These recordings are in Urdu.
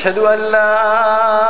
أشهد اللہ لا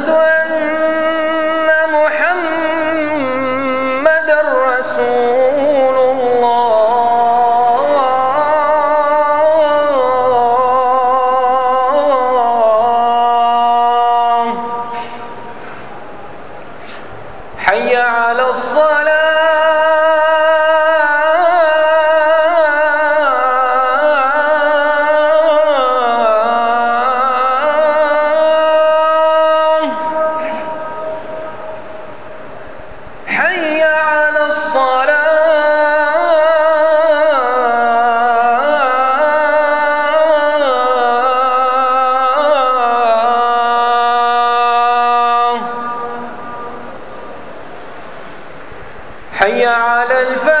على الفلاح.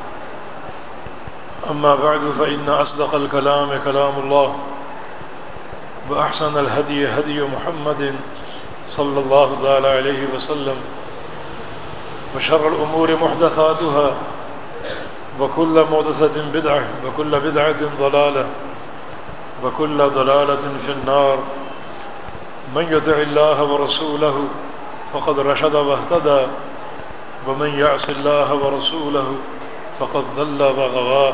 أما بعد، فإن أصدق الكلام كلام الله، وأحسن الهدي هدي محمد صلى الله تعالى عليه وسلم، وشر الأمور محدثاتها، وكل محدثة بدعة، وكل بدعة ضلالة، وكل ضلالة في النار. من يطع الله ورسوله فقد رشد واهتدى، ومن يعص الله ورسوله فقد ضل وغوى.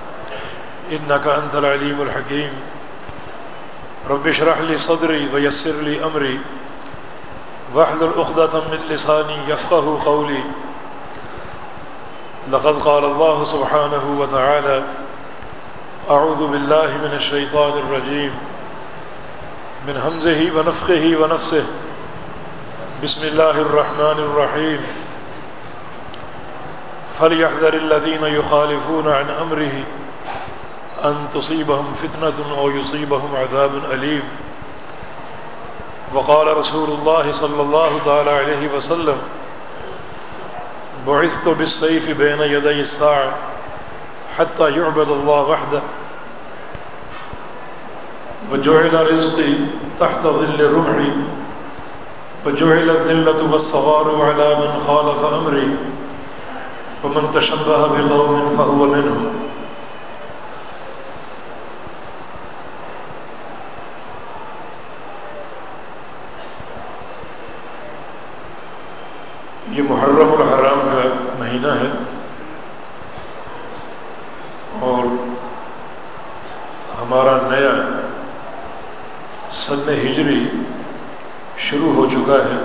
إنك أنت العليم الحكيم. رب اشرح لي صدري ويسر لي أمري. واحلل عقدة من لساني يفقه قولي. لقد قال الله سبحانه وتعالى أعوذ بالله من الشيطان الرجيم. من همزه ونفخه ونفسه. بسم الله الرحمن الرحيم. فليحذر الذين يخالفون عن أمره أن تصيبهم فتنة أو يصيبهم عذاب أليم. وقال رسول الله صلى الله تعالى عليه وسلم، بعثت بالسيف بين يدي الساعة حتى يعبد الله وحده. وجعل رزقي تحت ظل رمحي، وجعل الذلة والصغار على من خالف أمري، ومن تشبه بقوم فهو منهم یہ محرم الحرام کا مہینہ ہے اور ہمارا نیا سن ہجری شروع ہو چکا ہے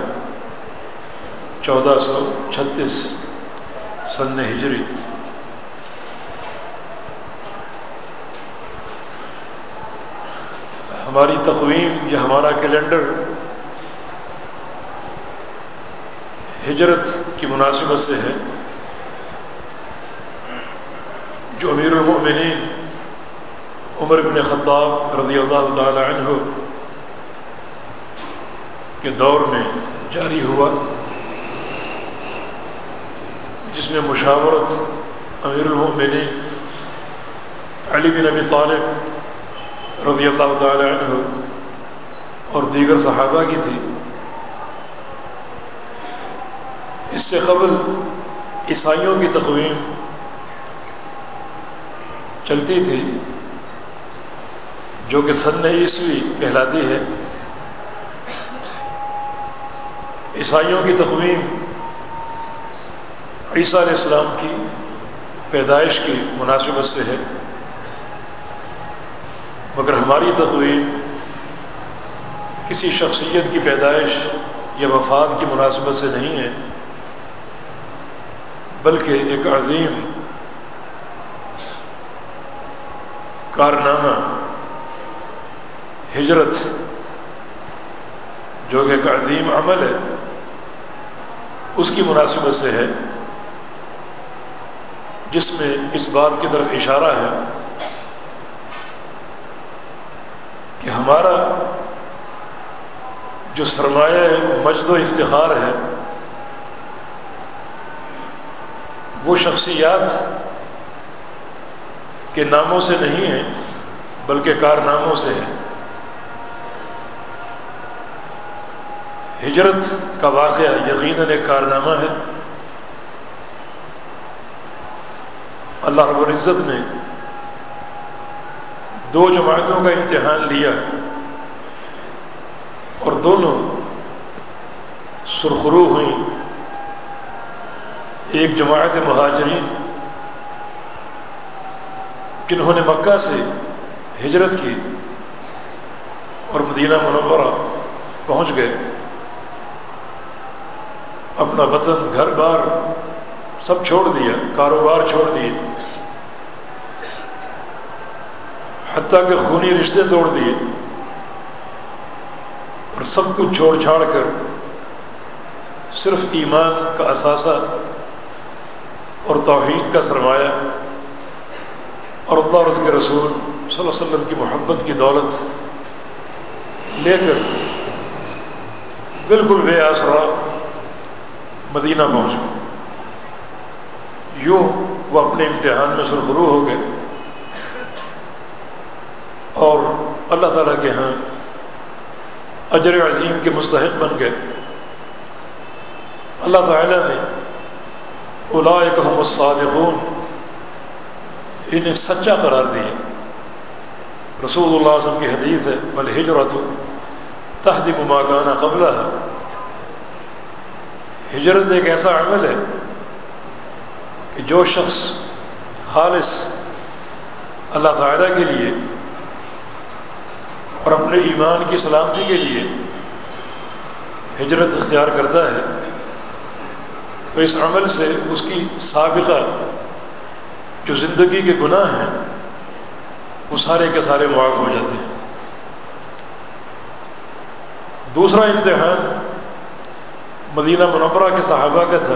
چودہ سو چھتیس سن ہجری ہماری تقویم یا ہمارا کیلنڈر ہجرت کی مناسبت سے ہے، جو امیر المؤمنین عمر بن خطاب رضی اللہ تعالی عنہ کے دور میں جاری ہوا، جس میں مشاورت امیر المؤمنین علی بن نبی طالب رضی اللہ تعالی عنہ اور دیگر صحابہ کی تھی۔ اس سے قبل عیسائیوں کی تقویم چلتی تھی، جو کہ سن عیسوی کہلاتی ہے۔ عیسائیوں کی تقویم عیسیٰ علیہ السلام کی پیدائش کی مناسبت سے ہے، مگر ہماری تقویم کسی شخصیت کی پیدائش یا وفات کی مناسبت سے نہیں ہے، بلکہ ایک عظیم کارنامہ، ہجرت، جو کہ ایک عظیم عمل ہے، اس کی مناسبت سے ہے، جس میں اس بات کی طرف اشارہ ہے کہ ہمارا جو سرمایہ مجد و افتخار ہے، وہ شخصیات کے ناموں سے نہیں ہیں، بلکہ کارناموں سے ہے ہجرت کا واقعہ یقیناً ایک کارنامہ ہے۔ اللہ رب العزت نے دو جماعتوں کا امتحان لیا۔ دونوں سرخرو ہوئیں۔ ایک جماعت مہاجرین جنہوں نے مکہ سے ہجرت کی اور مدینہ منورہ پہنچ گئے، اپنا وطن، گھر بار سب چھوڑ دیا، کاروبار چھوڑ دیے۔ حتیٰ کہ خونی رشتے توڑ دیے۔ اور سب کچھ چھوڑ چھاڑ کر صرف ایمان کا اثاثہ اور توحید کا سرمایہ اور اللہ اور اس کے رسول صلی اللہ علیہ وسلم کی محبت کی دولت لے کر بالکل بے آسرا مدینہ پہنچ گئے۔ یوں وہ اپنے امتحان میں سرخرو ہو گئے اور اللہ تعالیٰ کے ہاں اجر عظیم کے مستحق بن گئے۔ اللہ تعالیٰ نے الصادقون، انہیں سچا قرار دیا۔ رسول اللہ علیہ وسلم کی حدیث ہے بل ہجرت تحد مماکانہ قبلہ ہے ہجرت ایک ایسا عمل ہے کہ جو شخص خالص اللہ تعالیٰ کے لیے اور اپنے ایمان کی سلامتی کے لیے ہجرت اختیار کرتا ہے، تو اس عمل سے اس کی سابقہ جو زندگی کے گناہ ہیں، وہ سارے کے سارے معاف ہو جاتے ہیں۔ دوسرا امتحان مدینہ منورہ کے صحابہ کا تھا،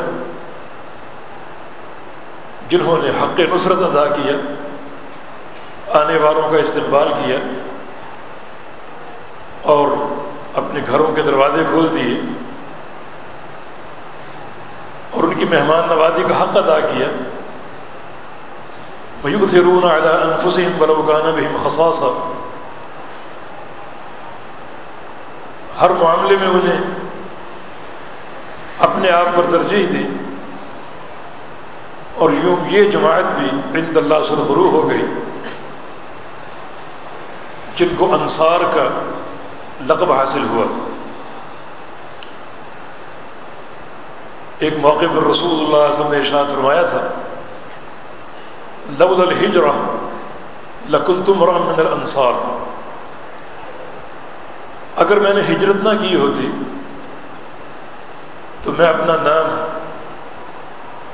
جنہوں نے حق نصرت ادا کیا، آنے والوں کا استقبال کیا۔ اور اپنے گھروں کے دروازے کھول دیے اور ان کی مہمان نوازی کا حق ادا کیا۔ میوثرون على انفسهم ولو كان بهم ہر معاملے میں انہیں اپنے آپ پر ترجیح دی اور یوں یہ جماعت بھی عند اللہ سرخرو ہو گئی، جن کو انصار کا لقب حاصل ہوا۔ ایک موقع پر رسول اللہ علیہ وسلم نے ارشاد فرمایا تھا لول الحجرہ لکن تم من الانصار۔ اگر میں نے ہجرت نہ کی ہوتی، تو میں اپنا نام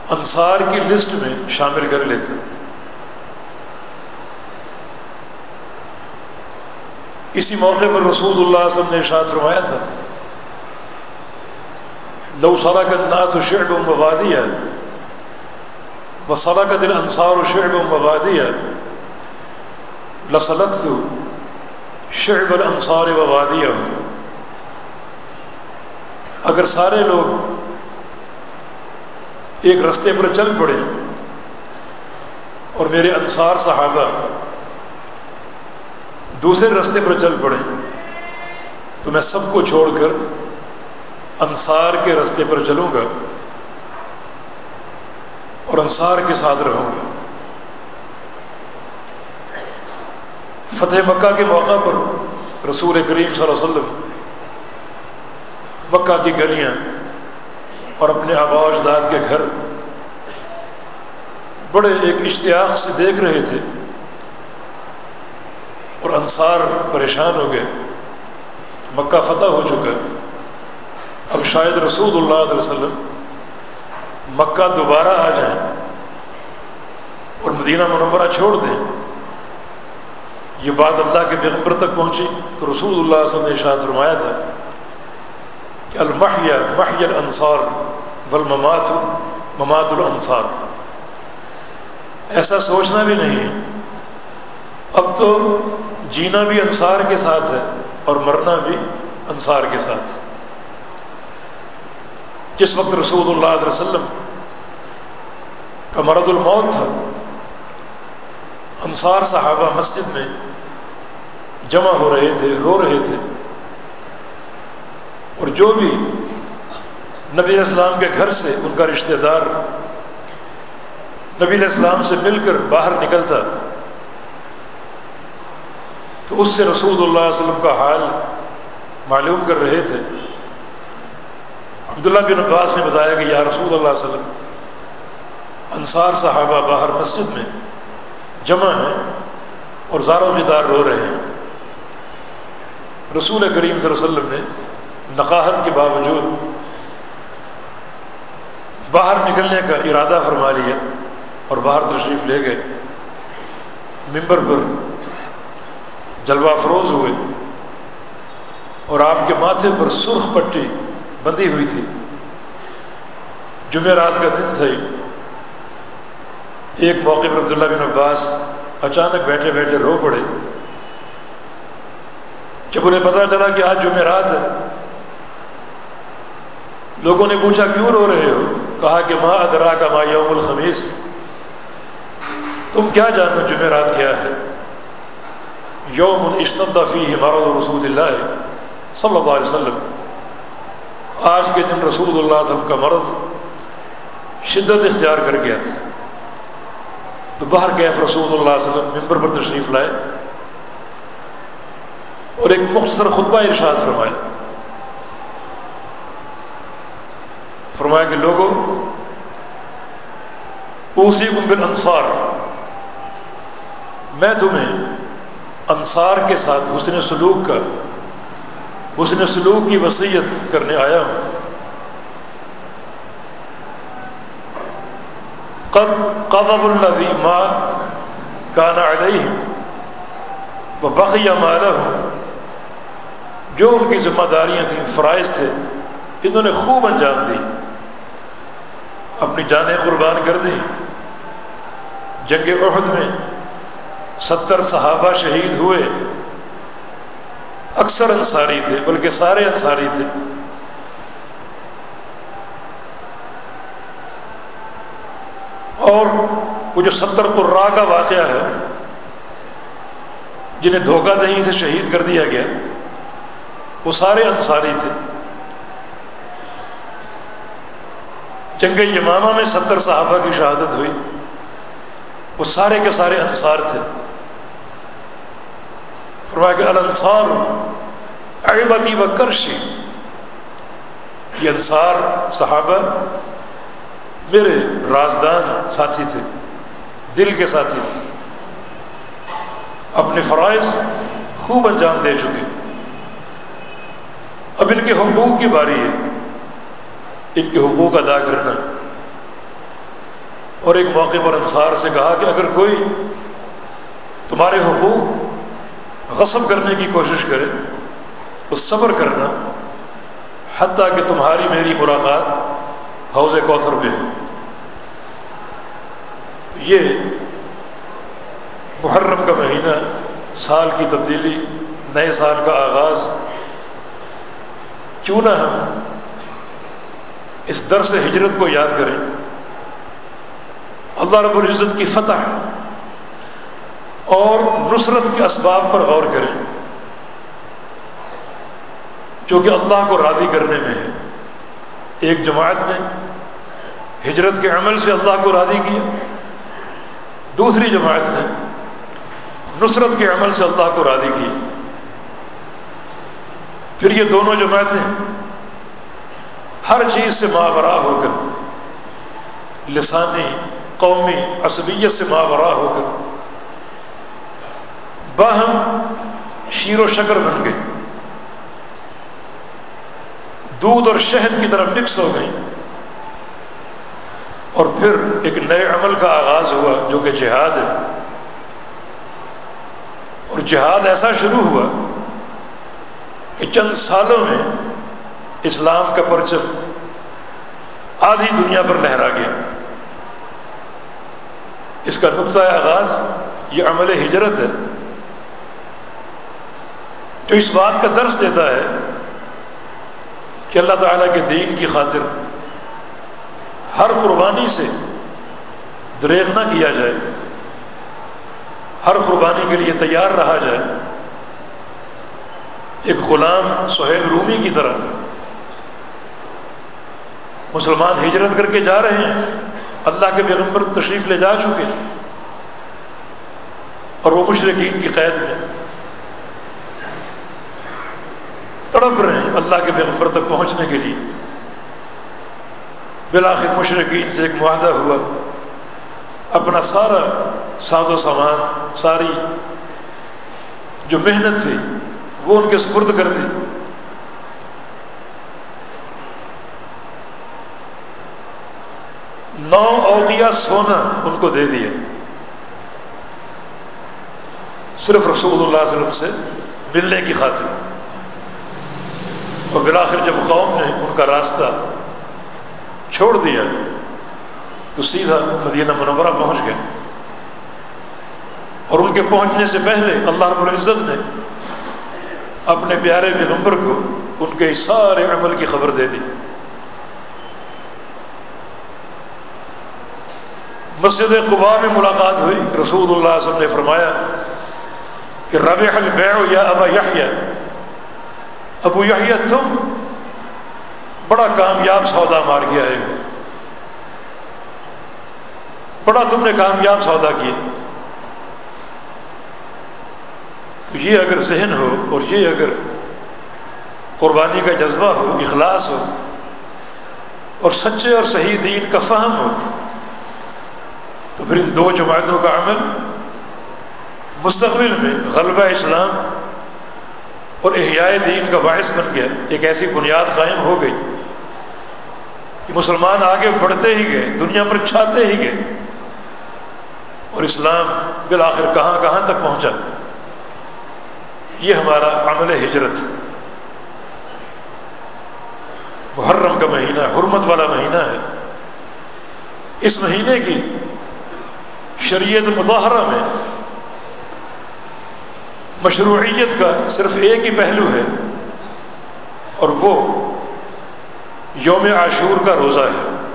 انصار کی لسٹ میں شامل کر لیتا۔ اسی موقع پر رسول اللہ علیہ وسلم نے ارشاد فرمایا تھا، لو سارا کا ناس و شعب و مبادی ہے وہ سارا کا دل انصار و شعب و مبادی ہے لسلک تو شعب الانصار و اگر سارے لوگ ایک رستے پر چل پڑے اور میرے انصار صحابہ دوسرے رستے پر چل پڑے۔ تو میں سب کو چھوڑ کر انصار کے رستے پر چلوں گا اور انصار کے ساتھ رہوں گا۔ فتح مکہ کے موقع پر رسول کریم صلی اللہ علیہ وسلم مکہ کی گلیاں اور اپنے آبا اجداد کے گھر بڑے ایک اشتیاق سے دیکھ رہے تھے۔ انصار پریشان ہو گئے، مکہ فتح ہو چکا اب شاید رسول اللہ علیہ وسلم مکہ دوبارہ آ جائیں اور مدینہ منورہ چھوڑ دیں۔ یہ بات اللہ کے پیغمبر تک پہنچی تو رسول اللہ علیہ وسلم نے ارشاد فرمایا تھا کہ المحیہ محی الانصار والممات، ممات الانصار۔ ایسا سوچنا بھی نہیں اب تو جینا بھی انصار کے ساتھ ہے اور مرنا بھی انصار کے ساتھ جس وقت رسول اللہ علیہ وسلم کا مرض الموت تھا، انصار صحابہ مسجد میں جمع ہو رہے تھے، رو رہے تھے۔ اور جو بھی نبی اسلام کے گھر سے ان کا رشتہ دار نبی علیہ السلام سے مل کر باہر نکلتا تو اس سے رسول اللہ علیہ وسلم کا حال معلوم کر رہے تھے۔ عبداللہ بن عباس نے بتایا کہ یا رسول اللہ علیہ وسلم، انصار صحابہ باہر مسجد میں جمع ہیں اور زار و خدار رو رہے ہیں۔ رسول کریم صلی اللہ علیہ وسلم نے نقاہت کے باوجود باہر نکلنے کا ارادہ فرما لیا اور باہر تشریف لے گئے۔ ممبر پر جلوہ فروز ہوئے اور آپ کے ماتھے پر سرخ پٹی بندھی ہوئی تھی۔ جمعرات کا دن تھا ایک موقع پر عبداللہ بن عباس اچانک بیٹھے بیٹھے رو پڑے۔ جب انہیں پتہ چلا کہ آج جمعرات ہے، لوگوں نے پوچھا، کیوں رو رہے ہو؟ کہا کہ ماں ادرا کا ماں یوم الخمیس تم کیا جانو جمعرات کیا ہے؟ یوم الاشتفی مرد رسول اللہ صلی اللہ علیہ وسلم. آج کے دن رسول اللہ علیہ وسلم کا مرض شدت اختیار کر گیا تھا۔ تو باہر کیف رسول اللہ علیہ وسلم ممبر پر تشریف لائے۔ اور ایک مختصر خطبہ ارشاد فرمایا۔ فرمایا کہ لوگوں اوسی گمبل انصار میں تمہیں انصار کے ساتھ حسن سلوک کا، حسن سلوک کی وصیت کرنے آیا ہوں۔ قد قدب الذی ما کانا علیہ وہ بقیہ مالا ہوں جو ان کی ذمہ داریاں تھیں، فرائض تھے، انہوں نے خوب انجام دی۔ اپنی جانیں قربان کر دی۔ جنگ عہد میں ستر صحابہ شہید ہوئے۔ اکثر انصاری تھے، بلکہ سارے انصاری تھے۔ اور وہ جو ستر قرا کا واقعہ ہے، جنہیں دھوکہ دہی سے شہید کر دیا گیا، وہ سارے انصاری تھے۔ جنگ یمامہ میں ستر صحابہ کی شہادت ہوئی، وہ سارے کے سارے انصار تھے۔ فرمایا کہ الانصار اعبتی و کرشی۔ یہ انصار صحابہ میرے رازدان ساتھی تھے، دل کے ساتھی تھے۔ اپنے فرائض خوب انجام دے چکے۔ اب ان کے حقوق کی باری ہے۔ ان کے حقوق ادا کرنا۔ اور ایک موقع پر انصار سے کہا کہ اگر کوئی تمہارے حقوق غصب کرنے کی کوشش کرے تو صبر کرنا حتیٰ کہ تمہاری میری ملاقات حوض کوثر میں ہے تو یہ محرم کا مہینہ، سال کی تبدیلی، نئے سال کا آغاز۔ کیوں نہ ہم اس درس ہجرت کو یاد کریں۔ اللہ رب العزت کی فتح اور نصرت کے اسباب پر غور کریں۔ جو کہ اللہ کو راضی کرنے میں ہے ایک جماعت نے ہجرت کے عمل سے اللہ کو راضی کیا۔ دوسری جماعت نے نصرت کے عمل سے اللہ کو راضی کیا۔ پھر یہ دونوں جماعتیں ہر چیز سے ماورا ہو کر، لسانی، قومی عصبیت سے ماورا ہو کر باہم شیر و شکر بن گئی دودھ اور شہد کی طرح مکس ہو گئی اور پھر ایک نئے عمل کا آغاز ہوا جو کہ جہاد ہے۔ اور جہاد ایسا شروع ہوا کہ چند سالوں میں اسلام کا پرچم آدھی دنیا پر لہرا گیا۔ اس کا نقطۂ آغاز یہ عمل ہجرت ہے۔ جو اس بات کا درس دیتا ہے کہ اللہ تعالیٰ کے دین کی خاطر ہر قربانی سے دریغ نہ کیا جائے، ہر قربانی کے لیے تیار رہا جائے۔ ایک غلام سہیل رومی کی طرح مسلمان ہجرت کر کے جا رہے ہیں، اللہ کے پیغمبر تشریف لے جا چکے۔ اور وہ مشرقین کی قید میں۔ تڑپ رہے ہیں اللہ کے پیغمبر تک پہنچنے کے لیے۔ بلاخر مشرقین سے ایک معاہدہ ہوا۔ اپنا سارا ساز و سامان، ساری جو محنت تھی، وہ ان کے سپرد کر دی۔ نو اوقیہ سونا ان کو دے دیا۔ صرف رسول اللہ علیہ وسلم سے ملنے کی خاطر۔ اور بلاخر جب قوم نے ان کا راستہ چھوڑ دیا، تو سیدھا مدینہ منورہ پہنچ گئے۔ اور ان کے پہنچنے سے پہلے اللہ رب العزت نے اپنے پیارے پیغمبر کو ان کے سارے عمل کی خبر دے دی۔ مسجد قبا میں ملاقات ہوئی۔ رسول اللہ علیہ وسلم نے فرمایا کہ رب البیع یا ابا یحییٰ ابو یحییٰ، تم بڑا کامیاب سودا مار گیا ہے۔ بڑا تم نے کامیاب سودا کیا۔ تو یہ اگر ذہن ہو اور یہ اگر قربانی کا جذبہ ہو، اخلاص ہو، اور سچے اور صحیح دین کا فہم ہو، تو پھر ان دو جماعتوں کا عمل مستقبل میں غلبہ اسلام اور احیاء دین کا باعث بن گیا، ایک ایسی بنیاد قائم ہو گئی کہ مسلمان آگے بڑھتے ہی گئے، دنیا پر چھاتے ہی گئے اور اسلام بالآخر کہاں کہاں تک پہنچا؟ یہ ہمارا عمل ہجرت۔ محرم کا مہینہ، حرمت والا مہینہ ہے۔ اس مہینے کی شریعت مظاہرہ میں مشروعیت کا صرف ایک ہی پہلو ہے اور وہ یوم عاشور کا روزہ ہے۔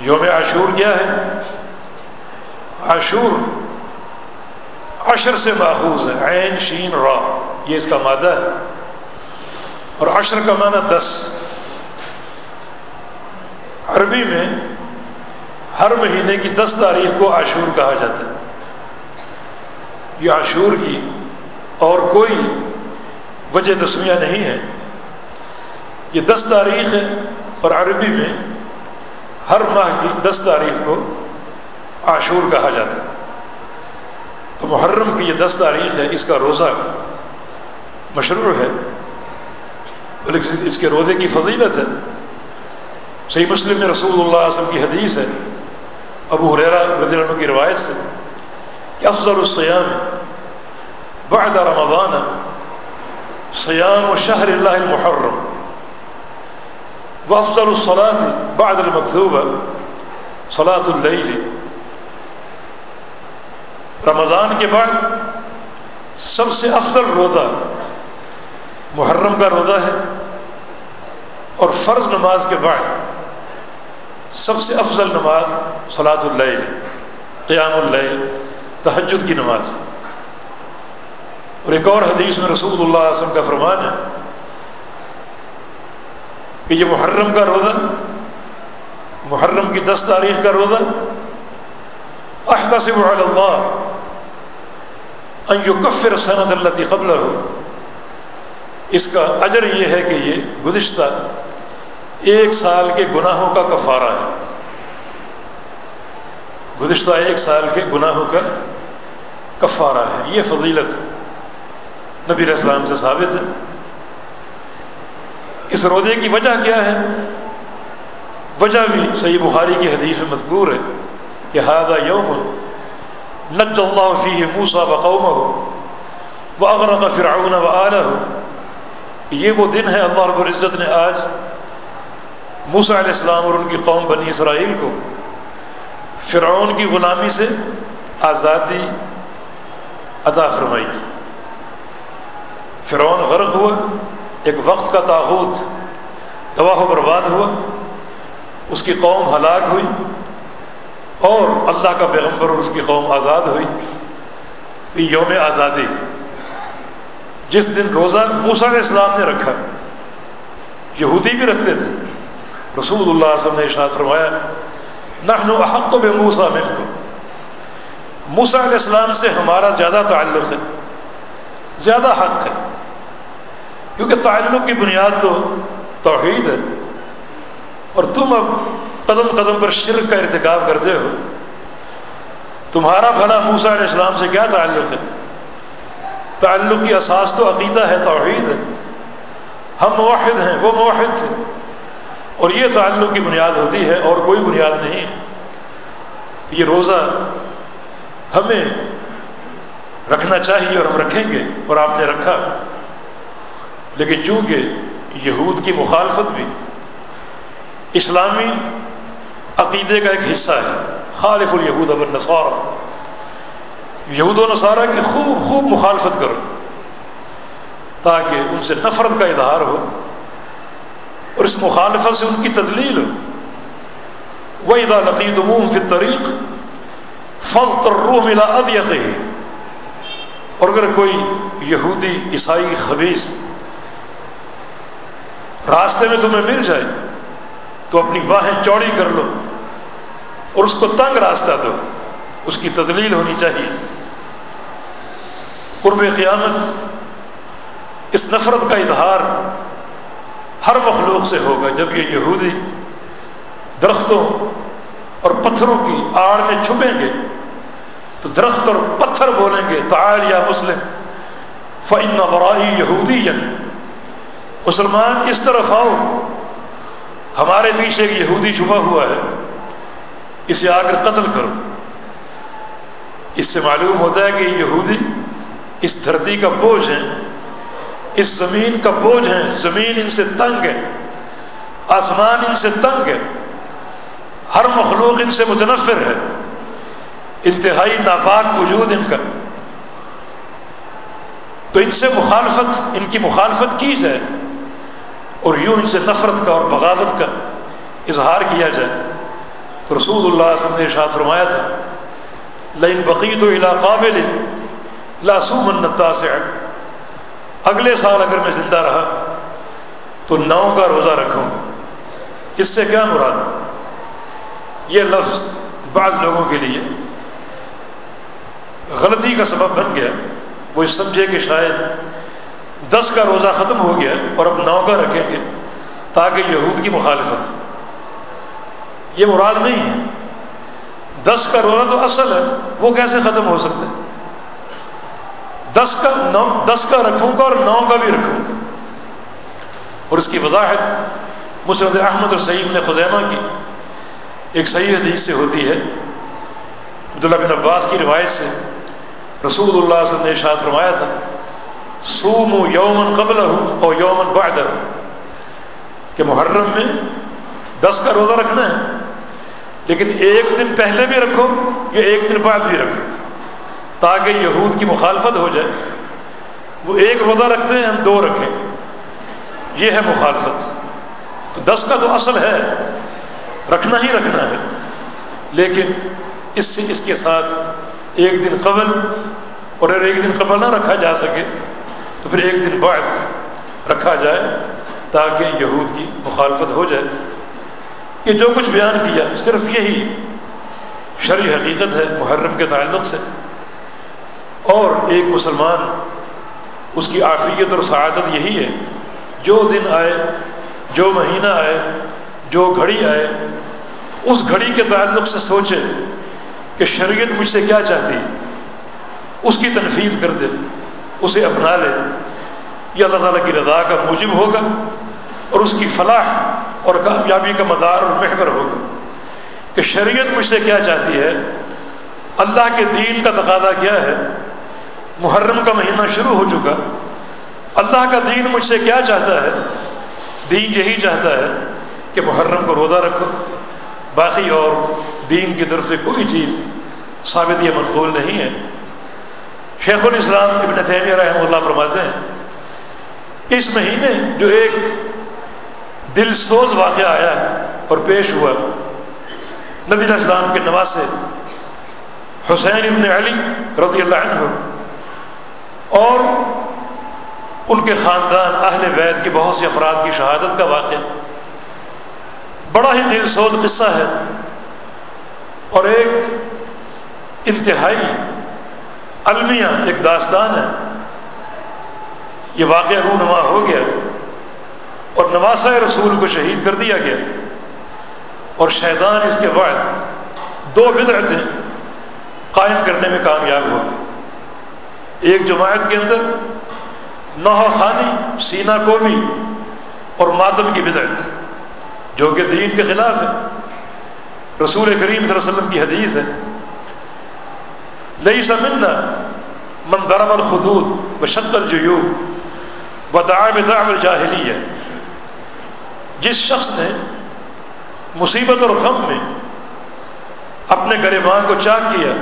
یوم عاشور کیا ہے؟ عاشور عشر سے ماخوذ ہے، عین، شین، را، یہ اس کا مادہ ہے۔ اور عشر کا معنی دس۔ عربی میں ہر مہینے کی دس تاریخ کو عاشور کہا جاتا ہے۔ یہ عاشور کی اور کوئی وجہ تسمیہ نہیں ہے۔ یہ دس تاریخ ہے اور عربی میں ہر ماہ کی دس تاریخ کو عاشور کہا جاتا ہے۔ تو محرم کی یہ دس تاریخ ہے، اس کا روزہ مشروع ہے اس کے روزے کی فضیلت ہے۔ صحیح مسلم میں رسول اللہ علیہ وسلم کی حدیث ہے، ابو حریرا رضی اللہ عنہ کی روایت سے کہ افضل السیام بعد رمضان سیام و شہر اللہ المحرم و افضل الصلاة بعد المکتوبہ صلاة اللیل رمضان کے بعد سب سے افضل روزہ محرم کا روزہ ہے اور فرض نماز کے بعد سب سے افضل نماز صلاۃ اللیل قیام اللیل تہجد کی نماز۔ اور ایک اور حدیث میں رسول اللہ علیہ وسلم کا فرمان ہے کہ یہ محرم کا روزہ، محرم کی دس تاریخ کا روزہ، احتسب علی اللہ ان یکفر سنت اللہ قبل ہو اس کا اجر یہ ہے کہ یہ گزشتہ ایک سال کے گناہوں کا کفارہ ہے۔ گزشتہ ایک سال کے گناہوں کا کفارہ ہے، یہ فضیلت نبی علیہ السلام سے ثابت ہے۔ اس روزے کی وجہ کیا ہے؟ وجہ بھی صحیح بخاری کی حدیث میں مذکور ہے کہ ہادہ یوم نج اللہ فی موسا بقوم ہو وہ اغرق فرعون و اعلیٰ ہو یہ وہ دن ہے اللہ رب العزت نے آج موسا علیہ السلام اور ان کی قوم بنی اسرائیل کو فرعون کی غلامی سے آزادی عطا فرمائی تھی۔ فرعون غرق ہوا، ایک وقت کا تاغوت تباہ و برباد ہوا، اس کی قوم ہلاک ہوئی اور اللہ کا پیغمبر اور اس کی قوم آزاد ہوئی۔ یوم آزادی، جس دن روزہ موسیٰ علیہ السلام نے رکھا، یہودی بھی رکھتے تھے۔ رسول اللہ علیہ وسلم نے ارشاد فرمایا، نحن احق بے موسا منکم۔ موسیٰ علیہ السلام سے ہمارا زیادہ تعلق ہے، زیادہ حق ہے۔ کیونکہ تعلق کی بنیاد تو توحید ہے۔ اور تم اب قدم قدم پر شرک کا ارتکاب کرتے ہو۔ تمہارا بھلا موسیٰ علیہ السلام سے کیا تعلق ہے؟ تعلق کی اساس تو عقیدہ ہے، توحید ہے۔ ہم موحد ہیں، وہ موحد تھے۔ اور یہ تعلق کی بنیاد ہوتی ہے اور کوئی بنیاد نہیں تو یہ روزہ ہمیں رکھنا چاہیے اور ہم رکھیں گے اور آپ نے رکھا۔ لیکن چونکہ یہود کی مخالفت بھی اسلامی عقیدے کا ایک حصہ ہے، خالف الیہود اب النصارہ یہود و نصارہ کی خوب خوب مخالفت کرو تاکہ ان سے نفرت کا اظہار ہو اور اس مخالفت سے ان کی تزلیل ہو۔ وہ ادا لقید عموم فی طریق فض تروح ملا اد اور اگر کوئی یہودی عیسائی خبیص راستے میں تمہیں مل جائے، تو اپنی باہیں چوڑی کر لو اور اس کو تنگ راستہ دو۔ اس کی تدلیل ہونی چاہیے۔ قرب قیامت اس نفرت کا اظہار ہر مخلوق سے ہوگا۔ جب یہ یہودی درختوں اور پتھروں کی آڑ میں چھپیں گے تو درخت اور پتھر بولیں گے تعال یا مسلم فعن برائی یہودی مسلمان، اس طرف آؤ۔ ہمارے پیچھے ایک یہودی چھپا ہوا ہے، اسے آ کر قتل کرو۔ اس سے معلوم ہوتا ہے کہ یہودی اس دھرتی کا بوجھ ہیں، اس زمین کا بوجھ ہیں۔ زمین ان سے تنگ ہے، آسمان ان سے تنگ ہے۔ ہر مخلوق ان سے متنفر ہے۔ انتہائی ناپاک وجود ان کا۔ تو ان سے مخالفت، ان کی مخالفت کی جائے اور یوں ان سے نفرت کا اور بغاوت کا اظہار کیا جائے۔ تو رسول اللہ علیہ وسلم نے ارشاد فرمایا تھا لین بقیت و قابل لاسو منتا سے اگلے سال اگر میں زندہ رہا تو نو کا روزہ رکھوں گا۔ اس سے کیا مراد؟ یہ لفظ بعض لوگوں کے لیے غلطی کا سبب بن گیا۔ وہ سمجھے کہ شاید دس کا روزہ ختم ہو گیا اور اب نو کا رکھیں گے تاکہ یہود کی مخالفت۔ یہ مراد نہیں ہے۔ دس کا روزہ تو اصل ہے، وہ کیسے ختم ہو سکتا ہے؟ دس کا نو، دس کا رکھوں گا اور نو کا بھی رکھوں گا۔ اور اس کی وضاحت مسرد احمد اور سعید نے خزیمہ کی۔ ایک صحیح حدیث سے ہوتی ہے، عبداللہ بن عباس کی روایت سے رسول اللہ صلی اللہ علیہ وسلم نے ارشاد فرمایا تھا سوم یومن قبل ہو اور یومن بعد کہ محرم میں دس کا روزہ رکھنا ہے، لیکن ایک دن پہلے بھی رکھو یا ایک دن بعد بھی رکھو، تاکہ یہود کی مخالفت ہو جائے۔ وہ ایک روزہ رکھتے ہیں، ہم دو رکھیں گے۔ یہ ہے مخالفت۔ تو دس کا تو اصل ہے۔ رکھنا ہی رکھنا ہے۔ لیکن اس سے اس کے ساتھ ایک دن قبل اور اگر ایک دن قبل نہ رکھا جا سکے تو پھر ایک دن بعد رکھا جائے تاکہ یہود کی مخالفت ہو جائے۔ کہ جو کچھ بیان کیا صرف یہی شرع حقیقت ہے، محرم کے تعلق سے۔ اور ایک مسلمان اس کی عافیت اور سعادت یہی ہے، جو دن آئے، جو مہینہ آئے جو گھڑی آئے، اس گھڑی کے تعلق سے سوچے کہ شریعت مجھ سے کیا چاہتی؟ اس کی تنفیذ کر دے، اسے اپنا لے۔ یہ اللہ تعالیٰ کی رضا کا موجب ہوگا اور اس کی فلاح اور کامیابی کا مدار اور محور ہوگا۔ کہ شریعت مجھ سے کیا چاہتی ہے؟ اللہ کے دین کا تقاضا کیا ہے؟ محرم کا مہینہ شروع ہو چکا۔ اللہ کا دین مجھ سے کیا چاہتا ہے؟ دین یہی چاہتا ہے کہ محرم کو روزہ رکھو۔ باقی اور دین کی طرف سے کوئی چیز ثابت یا منقول نہیں ہے۔ شیخ الاسلام ابن تیمیہ رحمہ اللہ فرماتے ہیں کہ اس مہینے جو ایک دل سوز واقعہ آیا اور پیش ہوا، نبی علیہ السلام کے نواسے حسین ابن علی رضی اللہ عنہ اور ان کے خاندان اہل بیت کے بہت سے افراد کی شہادت کا واقعہ۔ بڑا ہی دل سوز قصہ ہے اور ایک انتہائی المیہ، ایک داستان ہے۔ یہ واقعہ رونما ہو گیا اور نواسہ رسول کو شہید کر دیا گیا اور شیطان اس کے بعد دو بدعتیں قائم کرنے میں کامیاب ہو گئے۔ ایک جماعت کے اندر نوح خانی، سینا کو بھی اور ماتم کی بدعت۔ جو کہ دین کے خلاف ہے۔ رسول کریم صلی اللہ علیہ وسلم کی حدیث ہے۔ لئی سمنا من ضرب الخدود بشق الجیوب و الجاہلی ہے جس شخص نے مصیبت اور غم میں اپنے گرے کو چاک کیا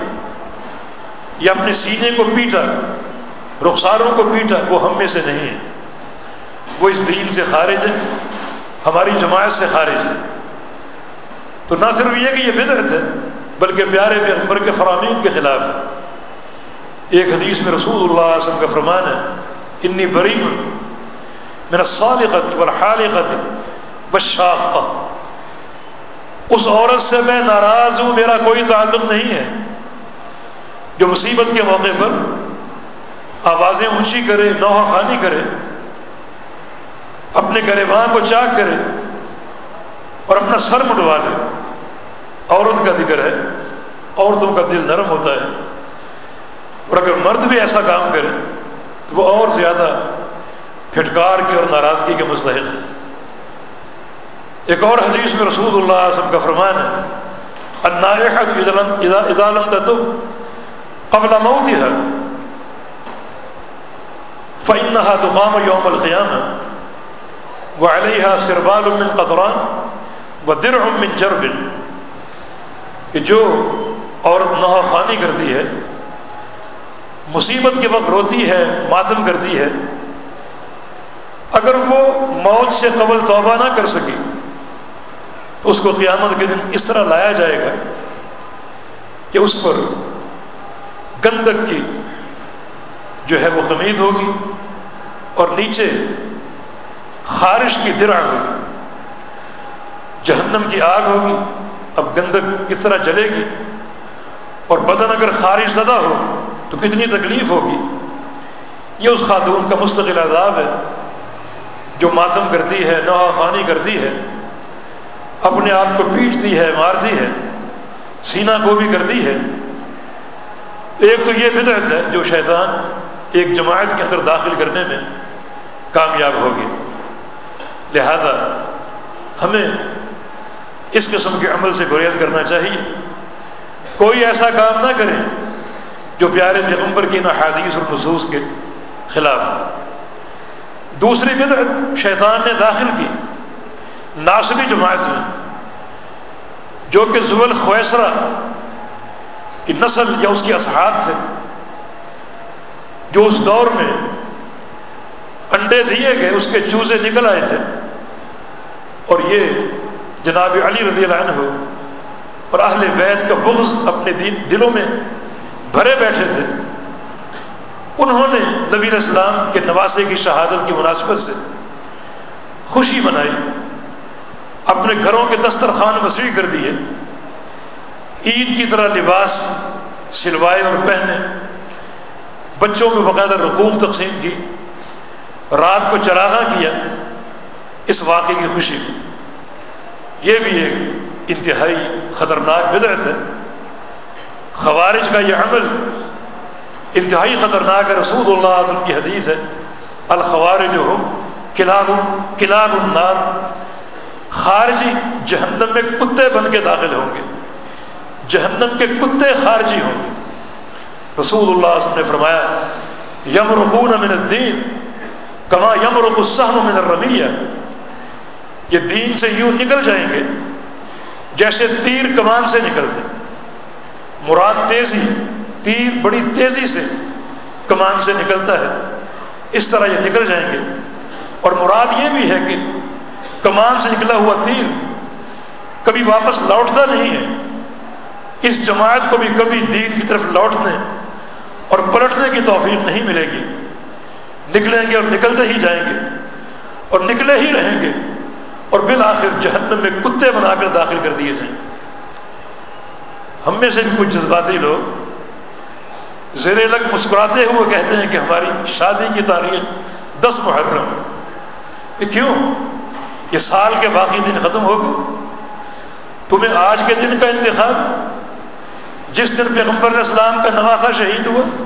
یا اپنے سینے کو پیٹا، رخساروں کو پیٹا، وہ ہم میں سے نہیں ہے۔ وہ اس دین سے خارج ہے۔ ہماری جماعت سے خارج ہے۔ تو نہ صرف یہ کہ یہ بدعت ہے، بلکہ پیارے پیغمبر کے فرامین کے خلاف ہے۔ ایک حدیث میں رسول اللہ علیہ وسلم کا فرمان ہے، انی بری میرا صالقت والحالقت بشاق اس عورت سے میں ناراض ہوں، میرا کوئی تعلق نہیں ہے۔ جو مصیبت کے موقع پر آوازیں اونچی کرے، نوحہ خانی کرے اپنے گرے ماں کو چاک کرے اور اپنا سر مڈوا لے۔ عورت کا ذکر ہے، عورتوں کا دل نرم ہوتا ہے۔ اور اگر مرد بھی ایسا کام کرے، تو وہ اور زیادہ پھٹکار کے اور ناراضگی کے مستحق ہے ایک اور حدیث میں رسول اللہ علیہ وسلم کا فرمان ہے ادالم تم قبل موت ہے فنحا دقام یوم القیام و علیہ سربال من قطران و در من جربن کہ جو عورت نہا خانی کرتی ہے، مصیبت کے وقت روتی ہے، ماتم کرتی ہے، اگر وہ موت سے قبل توبہ نہ کر سکی تو اس کو قیامت کے دن اس طرح لایا جائے گا کہ اس پر گندک کی جو ہے وہ خمید ہوگی اور نیچے خارش کی درع ہوگی، جہنم کی آگ ہوگی، اب گندک کس طرح جلے گی؟ اور بدن اگر خارش زدہ ہو تو کتنی تکلیف ہوگی؟ یہ اس خاتون کا مستقل عذاب ہے، جو ماتم کرتی ہے، نوحہ خانی کرتی ہے، اپنے آپ کو پیٹتی ہے، مارتی ہے، سینہ کو بھی کرتی ہے۔ ایک تو یہ بدعت ہے جو شیطان ایک جماعت کے اندر داخل کرنے میں کامیاب ہوگی۔ لہذا ہمیں اس قسم کے عمل سے گریز کرنا چاہیے۔ کوئی ایسا کام نہ کریں جو پیارے پیغمبر کی نہ حادیث اور نصوص کے خلاف دوسری بدعت شیطان نے داخل کی ناصبی جماعت میں، جو کہ زول خویسرا کی نسل یا اس کی اصحاب تھے، جو اس دور میں انڈے دیے گئے، اس کے چوزے نکل آئے تھے۔ اور یہ جناب علی رضی اللہ عنہ اور اہل بیت کا بغض اپنے دین دلوں میں بھرے بیٹھے تھے۔ انہوں نے نبی اسلام کے نواسے کی شہادت کی مناسبت سے خوشی منائی۔ اپنے گھروں کے دسترخوان وسیع کر دیے۔ عید کی طرح لباس سلوائے اور پہنے۔ بچوں میں باقاعدہ رقوم تقسیم کی۔ رات کو چراغا کیا اس واقعے کی خوشی میں۔ یہ بھی ایک انتہائی خطرناک بدعت ہے۔ خوارج کا یہ عمل انتہائی خطرناک ہے رسول اللہ علیہ وسلم کی حدیث ہے۔ الخوار جو ہو کلاب کلاب النار۔ خارجی جہنم میں کتے بن کے داخل ہوں گے۔ جہنم کے کتے خارجی ہوں گے۔ رسول اللہ علیہ وسلم نے فرمایا یم من الدین۔ کما یم رخ السحم من یہ دین سے یوں نکل جائیں گے جیسے تیر کمان سے نکلتے مراد تیزی، تیر بڑی تیزی سے کمان سے نکلتا ہے۔ اس طرح یہ نکل جائیں گے۔ اور مراد یہ بھی ہے کہ کمان سے نکلا ہوا تیر کبھی واپس لوٹتا نہیں ہے۔ اس جماعت کو بھی کبھی دین کی طرف لوٹنے اور پلٹنے کی توفیق نہیں ملے گی۔ نکلیں گے اور نکلتے ہی جائیں گے اور نکلے ہی رہیں گے اور بالآخر جہنم میں کتے بنا کر داخل کر دیے جائیں گے۔ ہم میں سے بھی کچھ جذباتی لوگ زیر لگ مسکراتے ہوئے کہتے ہیں کہ ہماری شادی کی تاریخ دس محرم ہے۔ یہ کیوں؟ یہ سال کے باقی دن ختم ہو گئے۔ تمہیں آج کے دن کا انتخاب ہے۔ جس دن پیغمبر اسلام کا نواسا شہید ہوا،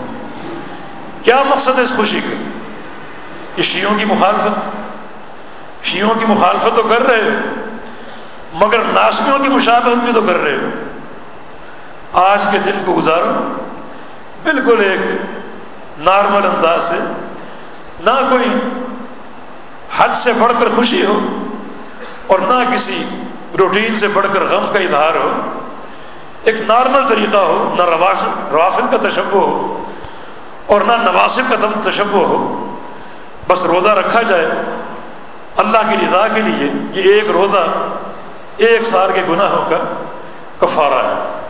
کیا مقصد ہے اس خوشی کا؟ یہ شیعوں کی مخالفت، شیعوں کی مخالفت تو کر رہے ہو، مگر ناسمیوں کی مشابہت بھی تو کر رہے ہو۔ آج کے دن کو گزارو، بالکل ایک نارمل انداز سے، نہ کوئی حد سے بڑھ کر خوشی ہو اور نہ کسی روٹین سے بڑھ کر غم کا اظہار ہو۔ ایک نارمل طریقہ ہو، نہ روافل کا تشبہ ہو اور نہ نواسب کا تشبہ ہو۔ بس روزہ رکھا جائے۔ اللہ کی رضا کے لیے یہ ایک روزہ، ایک سال کے گناہوں کا کفارہ ہے۔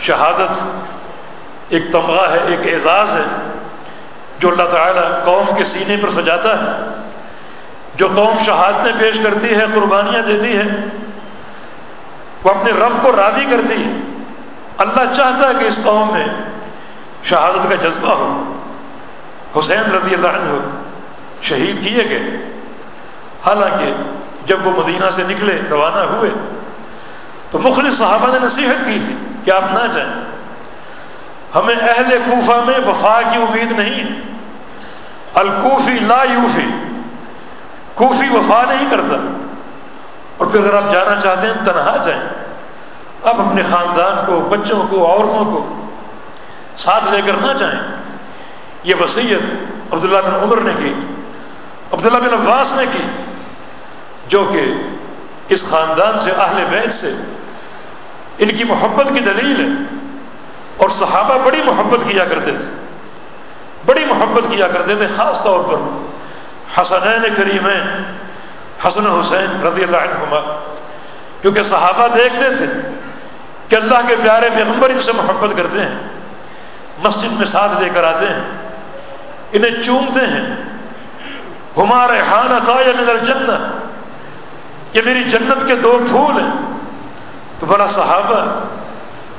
شہادت ایک تمغہ ہے، ایک اعزاز ہے، جو اللہ تعالیٰ قوم کے سینے پر سجاتا ہے۔ جو قوم شہادتیں پیش کرتی ہے، قربانیاں دیتی ہے، وہ اپنے رب کو راضی کرتی ہے۔ اللہ چاہتا ہے کہ اس قوم میں شہادت کا جذبہ ہو۔ حسین رضی اللہ عنہ شہید کیے گئے۔ حالانکہ جب وہ مدینہ سے نکلے، روانہ ہوئے، تو مختلف صحابہ نے نصیحت کی تھی کہ آپ نہ جائیں۔ ہمیں اہل کوفہ میں وفا کی امید نہیں ہے۔ الکوفی لا یوفی، کوفی وفا نہیں کرتا۔ اور پھر اگر آپ جانا چاہتے ہیں، تنہا جائیں۔ آپ اپنے خاندان کو، بچوں کو، عورتوں کو ساتھ لے کر نہ جائیں۔ یہ وصیت عبداللہ بن عمر نے کی۔ عبداللہ بن عباس نے کی، جو کہ اس خاندان سے، اہل بیت سے ان کی محبت کی دلیل ہے۔ اور صحابہ بڑی محبت کیا کرتے تھے۔ بڑی محبت کیا کرتے تھے، خاص طور پر حسنین کریمین، حسن حسین رضی اللہ عنہما۔ کیونکہ صحابہ دیکھتے تھے کہ اللہ کے پیارے پیغمبر ان سے محبت کرتے ہیں، مسجد میں ساتھ لے کر آتے ہیں، انہیں چومتے ہیں۔ ہمارے حان عطا یا نظر جنت یہ میری جنت کے دو پھول ہیں۔ تو بڑا صحابہ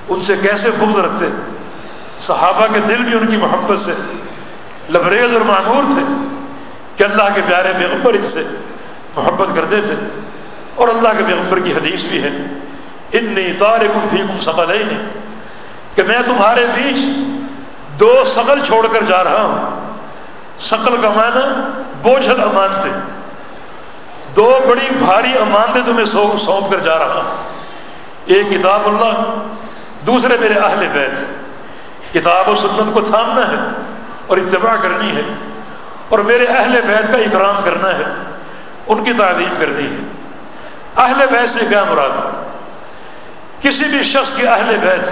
ان سے کیسے بغض رکھتے؟ صحابہ کے دل بھی ان کی محبت سے، لبریز اور معمور تھے کہ اللہ کے پیارے پیغمبر ان سے محبت کرتے تھے۔ اور اللہ کے پیغمبر کی حدیث بھی ہے ان تارکم فیکم ثقلین کہ میں تمہارے بیچ دو شکل چھوڑ کر جا رہا ہوں۔ شکل کا معنی بوجھل امانتے دو بڑی بھاری امانتے تمہیں سونپ کر جا رہا ہوں۔ ایک کتاب اللہ، دوسرے میرے اہل بیت۔ کتاب و سنت کو تھامنا ہے اور اتباع کرنی ہے، اور میرے اہل بیت کا اکرام کرنا ہے، ان کی تعلیم کرنی ہے۔ اہل بیت سے کیا مراد؟ کسی بھی شخص کے اہل بیت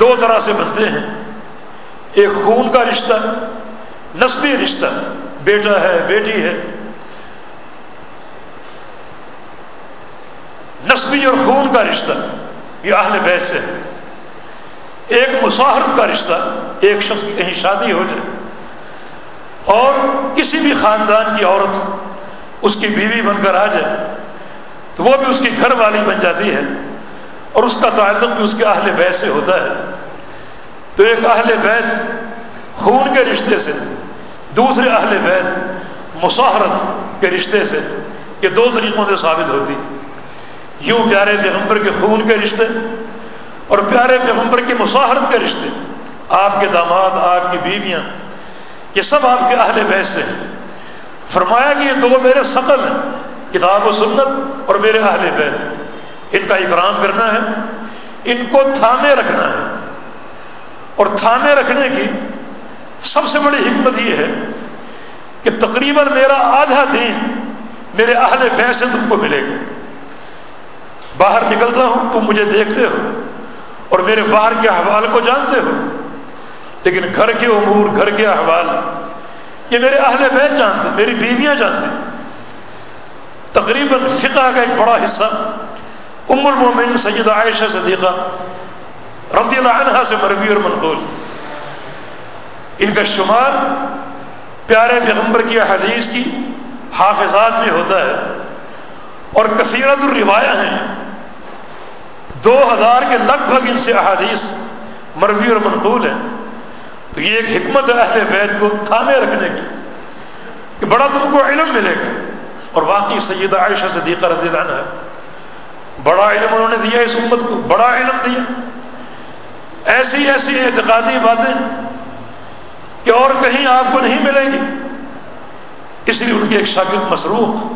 دو طرح سے بنتے ہیں۔ ایک خون کا رشتہ نسبی رشتہ، بیٹا ہے، بیٹی ہے۔ نسبی اور خون کا رشتہ، یہ اہل بیت سے ہے۔ ایک مساحرت کا رشتہ، ایک شخص کی کہیں شادی ہو جائے۔ اور کسی بھی خاندان کی عورت اس کی بیوی بن کر آ جائے، تو وہ بھی اس کی گھر والی بن جاتی ہے۔ اور اس کا تعلق بھی اس کے اہل بیت سے ہوتا ہے۔ تو ایک اہل بیت خون کے رشتے سے دوسرے اہل بیت مساحرت کے رشتے سے یہ دو طریقوں سے ثابت ہوتی۔ یوں پیارے پیغمبر کے خون کے رشتے اور پیارے پیغمبر کی مساحرت کے رشتے۔ آپ کے داماد، آپ کی بیویاں، یہ سب آپ کے اہل بیت سے ہیں۔ فرمایا کہ یہ دو میرے ثقل ہیں، کتاب و سنت اور میرے اہل بیت۔ ان کا اکرام کرنا ہے، ان کو تھامے رکھنا ہے۔ اور تھامے رکھنے کی سب سے بڑی حکمت یہ ہے کہ تقریباً میرا آدھا دین میرے اہل بیت سے تم کو ملے گا۔ باہر نکلتا ہوں، تم مجھے دیکھتے ہو اور میرے باہر کے احوال کو جانتے ہو۔ لیکن گھر کے امور، گھر کے احوال، یہ میرے اہل بیت جانتے، میری بیویاں جانتے۔ تقریباً فقہ کا ایک بڑا حصہ ام المومن سید عائشہ صدیقہ رضی اللہ عنہ سے مروی اور منقول۔ ان کا شمار پیارے پیغمبر کی حدیث کی حافظات میں ہوتا ہے اور کثیرت الروایہ ہیں۔ دو ہزار کے لگ بھگ ان سے احادیث مروی اور منقول ہیں۔ تو یہ ایک حکمت ہے اہل بیت کو تھامے رکھنے کی کہ بڑا تم کو علم ملے گا۔ اور واقعی سیدہ عائشہ صدیقہ رضی اللہ عنہ بڑا علم انہوں نے دیا اس امت کو، بڑا علم دیا۔ ایسی ایسی اعتقادی باتیں کہ اور کہیں آپ کو نہیں ملیں گی اس لیے ان کے ایک شاگرد مسروخ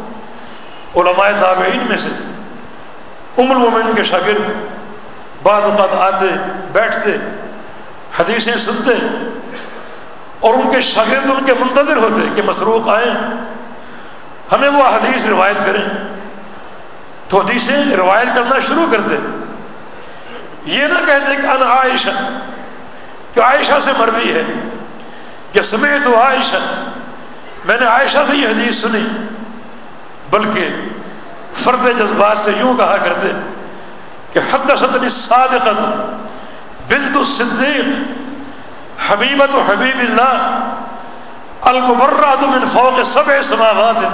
علماء تابعین میں سے ام المومن کے شاگرد بعد اوقات آتے، بیٹھتے، حدیثیں سنتے اور ان کے شاگرد ان کے منتظر ہوتے کہ مسروق آئیں، ہمیں وہ حدیث روایت کریں۔ تو حدیثیں روایت کرنا شروع کرتے یہ نہ کہتے کہ ان عائشہ، کہ عائشہ سے مروی ہے۔ یا سمیت تو عائشہ، میں نے عائشہ سے یہ حدیث سنی، بلکہ فرد جذبات سے یوں کہا کرتے کہ حد ستنی صادقت بنت الصدیق حبیبت حبیب اللہ المبرات من فوق سبع سماوات۔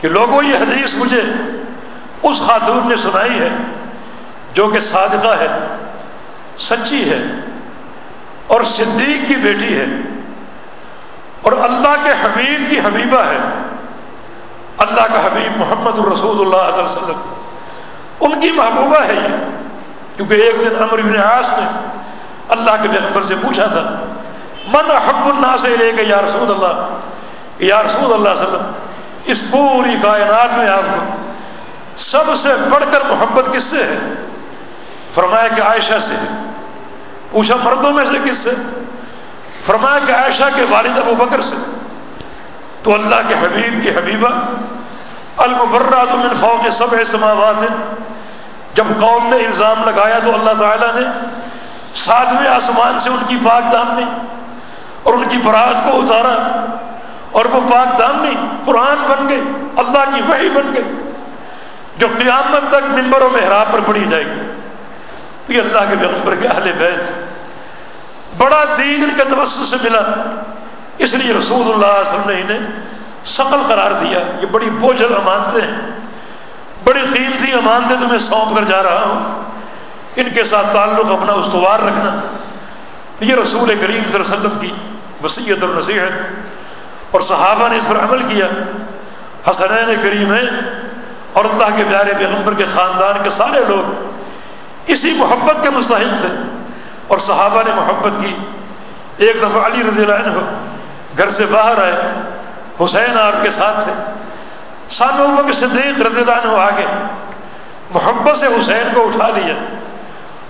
کہ لوگوں یہ حدیث مجھے اس خاتون نے سنائی ہے جو کہ صادقہ ہے، سچی ہے۔ اور صدیق کی بیٹی ہے اور اللہ کے حبیب کی حبیبہ ہے۔ اللہ کا حبیب محمد الرسول اللہ علیہ وسلم۔ ان کی محبوبہ ہے یہ، کیونکہ ایک دن امر بن عاص نے اللہ کے پیغمبر سے پوچھا تھا، من حب اللہ سے لے کے یا رسول اللہ یا رسول اللہ علیہ وسلم، اس پوری کائنات میں آپ کو سب سے بڑھ کر محبت کس سے ہے؟ فرمایا کہ عائشہ سے ہے۔ پوچھا مردوں میں سے کس سے؟ فرمایا کہ عائشہ کے والد ابو بکر سے۔ تو اللہ کے حبیب کی حبیبہ، المبرات من فوق سبع سماوات، جب قوم نے الزام لگایا تو اللہ تعالیٰ نے ساتویں آسمان سے ان کی پاک دامنی اور ان کی برات کو اتارا اور وہ پاک دامنی قرآن بن گئی اللہ کی وحی بن گئی جو قیامت تک ممبر و محراب پر پڑھی جائے گی۔ تو یہ اللہ کے پیغمبر کے اہل بیت بڑا دین ان کے توسط سے ملا۔ اس لیے رسول اللہ علیہ وسلم نے انہیں شکل قرار دیا۔ یہ بڑی بوجھل امانتیں ہیں۔ بڑی قیمتی امانتیں تمہیں سونپ کر جا رہا ہوں۔ ان کے ساتھ تعلق اپنا استوار رکھنا۔ تو یہ رسول کریم صلی اللہ علیہ وسلم کی وسیعت اور نصیحت اور صحابہ نے اس پر عمل کیا۔ حسنین کریم ہیں۔ اور اللہ کے پیارے پیغمبر کے خاندان کے سارے لوگ اسی محبت کے مستحق تھے۔ اور صحابہ نے محبت کی۔ ایک دفعہ علی رضی اللہ عنہ گھر سے باہر آئے۔ حسین آپ کے ساتھ تھے۔ سانو کے صدیق رضی اللہ عنہ آگے۔ محبت سے حسین کو اٹھا لیا۔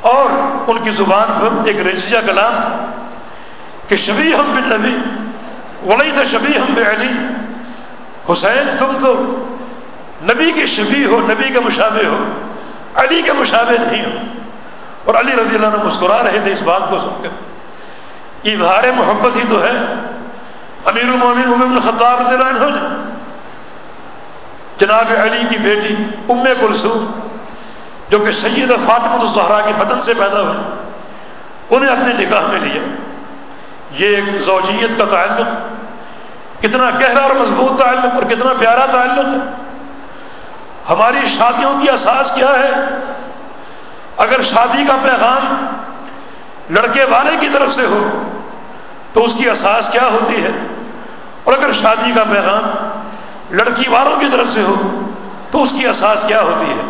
اور ان کی زبان پر ایک رجیہ کلام تھا کہ شبی ہم بن نبی ولی تھا شبی ہم بے علی حسین تم تو نبی کے شبی ہو، نبی کے مشابہ ہو۔ علی کے مشابہ نہیں ہو اور علی رضی اللہ عنہ مسکرا رہے تھے اس بات کو سن کر۔ اظہار محبت ہی تو ہے۔ امیر المومن عمر خطاب رضی اللہ عنہ نے۔ جناب علی کی بیٹی ام کلثوم، جو کہ سید فاطمۃ الزہرا کے بدن سے پیدا ہوئی انہیں اپنے نکاح میں لیا یہ ایک زوجیت کا تعلق، کتنا گہرا اور مضبوط تعلق اور کتنا پیارا تعلق ہے۔ ہماری شادیوں کی اساس کیا ہے؟ اگر شادی کا پیغام لڑکے والے کی طرف سے ہو، تو اس کی اساس کیا ہوتی ہے؟ اور اگر شادی کا پیغام لڑکی والوں کی طرف سے ہو، تو اس کی اساس کیا ہوتی ہے؟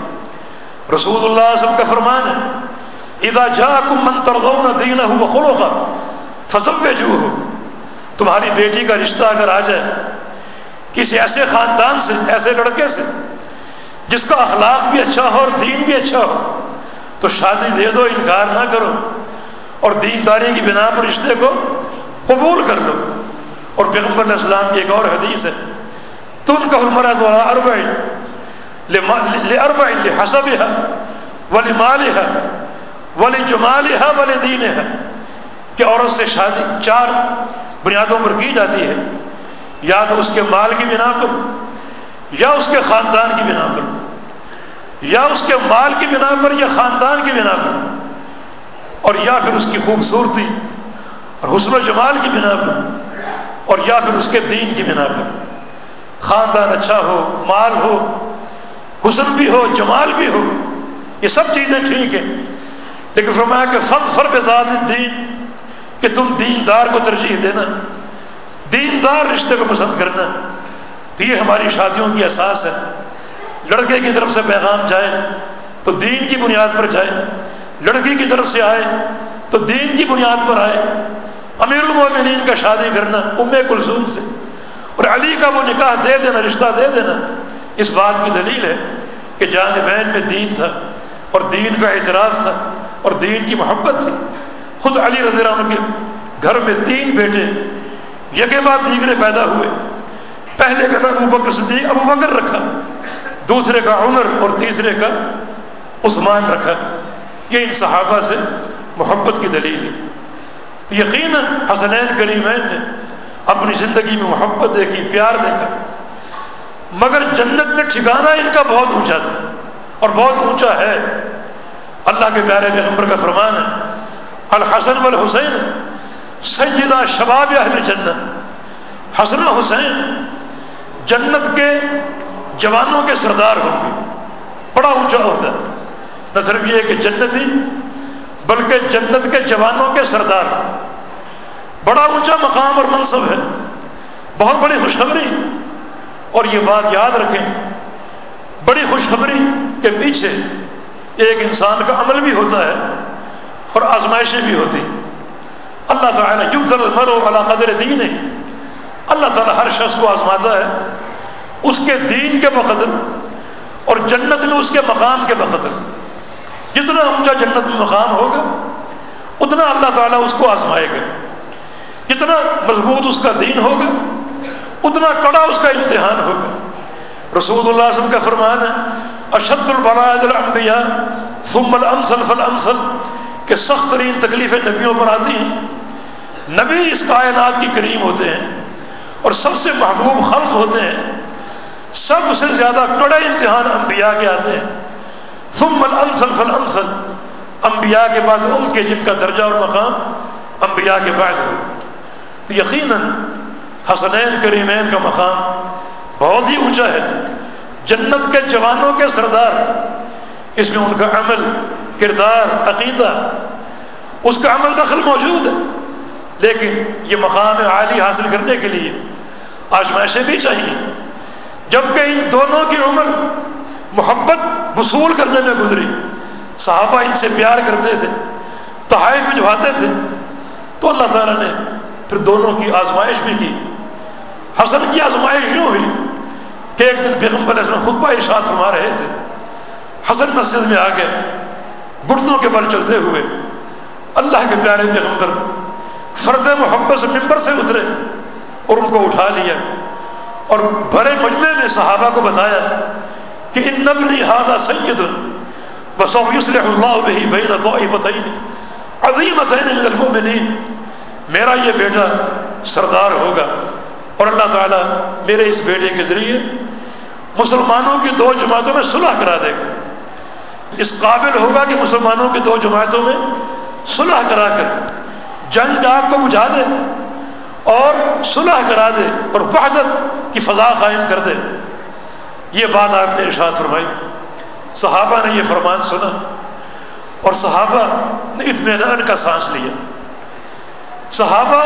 رسول اللہ وسلم کا فرمان ہے، اذا جاءکم من ترضون دینہ و خلقہ فزوجوہ. تمہاری بیٹی کا رشتہ اگر آ جائے کسی ایسے خاندان سے، ایسے لڑکے سے جس کا اخلاق بھی اچھا ہو اور دین بھی اچھا ہو، تو شادی دے دو، انکار نہ کرو۔ اور دینداری کی بنا پر رشتے کو قبول کر لو۔ اور پیغمبر علیہ السلام کی ایک اور حدیث ہے تن کا حرمرت والا ارب لربع لحسبها ولمالها ولجمالها ولدينها۔ کہ عورت سے شادی چار بنیادوں پر کی جاتی ہے۔ یا تو اس کے مال کی بنا پر یا اس کے خاندان کی بنا پر، یا اس کے مال کی بنا پر یا خاندان کی بنا پر، اور یا پھر اس کی خوبصورتی اور حسن و جمال کی بنا پر، اور یا پھر اس کے دین کی بنا پر۔ خاندان اچھا ہو، مال ہو، حسن بھی ہو، جمال بھی ہو، یہ سب چیزیں ٹھیک ہیں۔ لیکن فرمایا کہ فض فر بزاد دین کہ تم دیندار کو ترجیح دینا، دیندار رشتے کو پسند کرنا۔ تو یہ ہماری شادیوں کی احساس ہے۔ لڑکے کی طرف سے پیغام جائے تو دین کی بنیاد پر جائے۔ لڑکی کی طرف سے آئے تو دین کی بنیاد پر آئے۔ امیر المومنین کا شادی کرنا ام کلثوم سے۔ اور علی کا وہ نکاح دے دینا، رشتہ دے دینا، اس بات کی دلیل ہے کہ جان بین میں دین تھا اور دین کا اعتراف تھا اور دین کی محبت تھی۔ خود علی رضی اللہ عنہ کے گھر میں تین بیٹے یکے بعد دیگرے پیدا ہوئے۔ پہلے کا نام ابو بکر صدیق ابو بکر رکھا، دوسرے کا عمر اور تیسرے کا عثمان رکھا، یہ ان صحابہ سے محبت کی دلیل ہے۔ تو یقیناً حسنین کریمین نے اپنی زندگی میں محبت دیکھی، پیار دیکھا۔ مگر جنت میں ٹھکانہ ان کا بہت اونچا تھا اور بہت اونچا ہے۔ اللہ کے پیارے پیغمبر کا فرمان ہے، الحسن والحسین سیدہ شباب اہل جنت، حسن حسین جنت کے جوانوں کے سردار ہوں گے۔ بڑا اونچا ہوتا ہے نہ صرف یہ کہ جنتی بلکہ جنت کے جوانوں کے سردار۔ بڑا اونچا مقام اور منصب ہے۔ بہت بڑی خوشخبری۔ اور یہ بات یاد رکھیں، بڑی خوشخبری کے پیچھے ایک انسان کا عمل بھی ہوتا ہے اور آزمائشیں بھی ہوتی۔ اللہ تعالیٰ یبزل المرو اللہ قدر دین ہے اللہ تعالیٰ ہر شخص کو آزماتا ہے اس کے دین کے بقدر اور جنت میں اس کے مقام کے بقدر جتنا اونچا جنت میں مقام ہوگا، اتنا اللہ تعالیٰ اس کو آزمائے گا۔ جتنا مضبوط اس کا دین ہوگا، اتنا کڑا اس کا امتحان ہوگا۔ رسول اللہ علیہ وسلم کا فرمان ہے، اشد البلاد الانبیاء ثم الامثل فالامثل، کہ سخت ترین تکلیفیں نبیوں پر آتی ہیں۔ نبی اس کائنات کی کریم ہوتے ہیں۔ اور سب سے محبوب خلق ہوتے ہیں۔ سب سے زیادہ کڑے امتحان انبیاء کے آتے ہیں۔ ثم الامثل فالامثل۔ انبیاء کے بعد ان کے جن کا درجہ اور مقام انبیاء کے بعد ہو۔ تو یقیناً حسنین کریمین کا مقام بہت ہی اونچا ہے۔ جنت کے جوانوں کے سردار۔ اس میں ان کا عمل، کردار، عقیدہ، اس کا عمل دخل موجود ہے۔ لیکن یہ مقام عالی حاصل کرنے کے لیے آزمائشیں بھی چاہیے۔ جبکہ ان دونوں کی عمر محبت وصول کرنے میں گزری، صحابہ ان سے پیار کرتے تھے، تحائف بھجواتے تھے، تو اللہ تعالیٰ نے پھر دونوں کی آزمائش بھی کی۔ حسن کی آزمائش یوں ہوئی کہ ایک دن پیغمبر علیہ السلام خطبہ ارشاد فرما رہے تھے۔ حسن مسجد میں آ گئے گردوں کے بل چلتے ہوئے اللہ کے پیارے پیغمبر فرد محبت سے ممبر سے اترے اور ان کو اٹھا لیا اور بھرے مجمع میں صحابہ کو بتایا کہ ان نبلی ہادہ سید بصوف يصلح اللہ به بین طائفتین عظیمتین من المؤمنین۔ میرا یہ بیٹا سردار ہوگا اور اللہ تعالیٰ میرے اس بیٹے کے ذریعے مسلمانوں کی دو جماعتوں میں صلح کرا دے گا۔ اس قابل ہوگا کہ مسلمانوں کی دو جماعتوں میں صلح کرا کر جنگ ڈاک کو بجھا دے اور صلح کرا دے اور وحدت کی فضا قائم کر دے۔ یہ بات آپ نے ارشاد فرمائی۔ صحابہ نے یہ فرمان سنا اور صحابہ نے اطمینان کا سانس لیا۔ صحابہ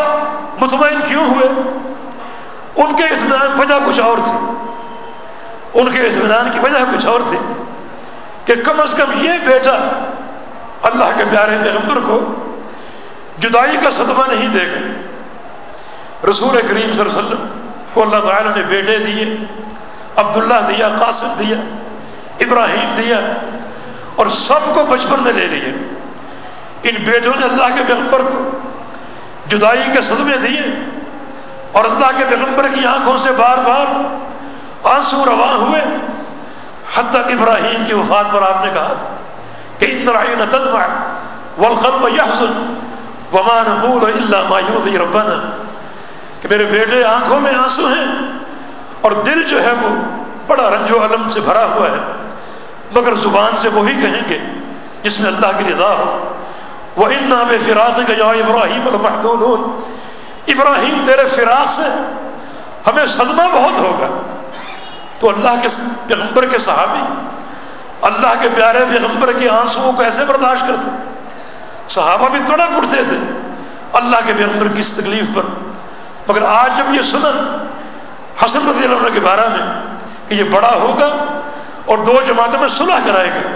مطمئن کیوں ہوئے؟ ان کے اطمینان وجہ کچھ اور تھی۔ ان کے اطمینان کی وجہ کچھ اور تھی کہ کم از کم یہ بیٹا اللہ کے پیارے پیغمبر کو جدائی کا صدمہ نہیں دے گا رسول کریم صلی اللہ علیہ وسلم کو اللہ تعالیٰ نے بیٹے دیے، عبداللہ دیا، قاسم دیا، ابراہیم دیا، اور سب کو بچپن میں لے لیے۔ ان بیٹوں نے اللہ کے پیغمبر کو جدائی کے صدمے دیے اور اللہ کے پیغمبر کی آنکھوں سے بار بار آنسو رواں ہوئے۔ حتی ابراہیم کی وفات پر آپ نے کہا تھا کہ ان رعین تدمع والقلب يحزن۔ وما نقول الا ما يرضي ربنا۔ کہ میرے بیٹے، آنکھوں میں آنسو ہیں اور دل جو ہے وہ بڑا رنج و علم سے بھرا ہوا ہے۔ مگر زبان سے وہی کہیں گے جس میں اللہ کی رضا ہو۔ وہ ان نام فراق یا ابراہیم المحدود ابراہیم تیرے فراق سے ہمیں صدمہ بہت ہوگا۔ تو اللہ کے پیغمبر کے صحابی، اللہ کے پیارے پیغمبر کے آنسو کو کیسے برداشت کرتے۔ صحابہ بھی تڑپ اٹھتے تھے۔ اللہ کے پیغمبر کی اس تکلیف پر۔ مگر آج جب یہ سنا حسن رضی اللہ عنہ کے بارے میں کہ یہ بڑا ہوگا اور دو جماعتوں میں صلح کرائے گا،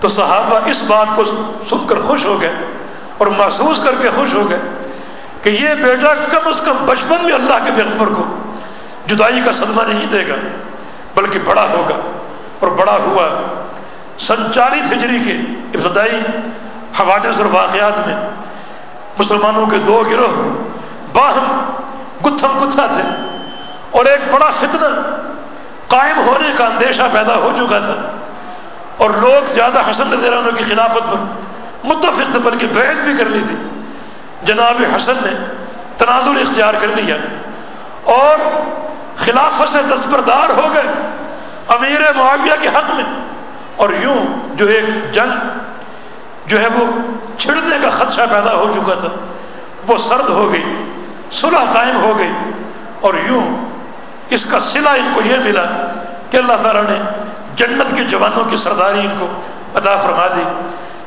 تو صحابہ اس بات کو سن کر خوش ہو گئے اور محسوس کر کے خوش ہو گئے کہ یہ بیٹا کم از کم بچپن میں اللہ کے پیغمبر کو جدائی کا صدمہ نہیں دے گا، بلکہ بڑا ہوگا اور بڑا ہوا۔ سن چالیس ہجری کے ابتدائی حوادث اور واقعات میں مسلمانوں کے دو گروہ باہم گتھم گتھا تھے اور ایک بڑا فتنہ قائم ہونے کا اندیشہ پیدا ہو چکا تھا اور لوگ زیادہ حسن رضی اللہ عنہ کی خلافت پر متفق تھے، بلکہ بیعت بھی کر لی تھی۔ جناب حسن نے تنازل اختیار کر لیا اور خلافت سے دستبردار ہو گئے۔ امیر معاویہ کے حق میں اور یوں جو ایک جنگ جو ہے وہ چھڑنے کا خدشہ پیدا ہو چکا تھا۔ وہ سرد ہو گئی، صلح قائم ہو گئی۔ اور یوں اس کا صلہ ان کو یہ ملا کہ اللہ تعالیٰ نے جنت کے جوانوں کی سرداری ان کو عطا فرما دی۔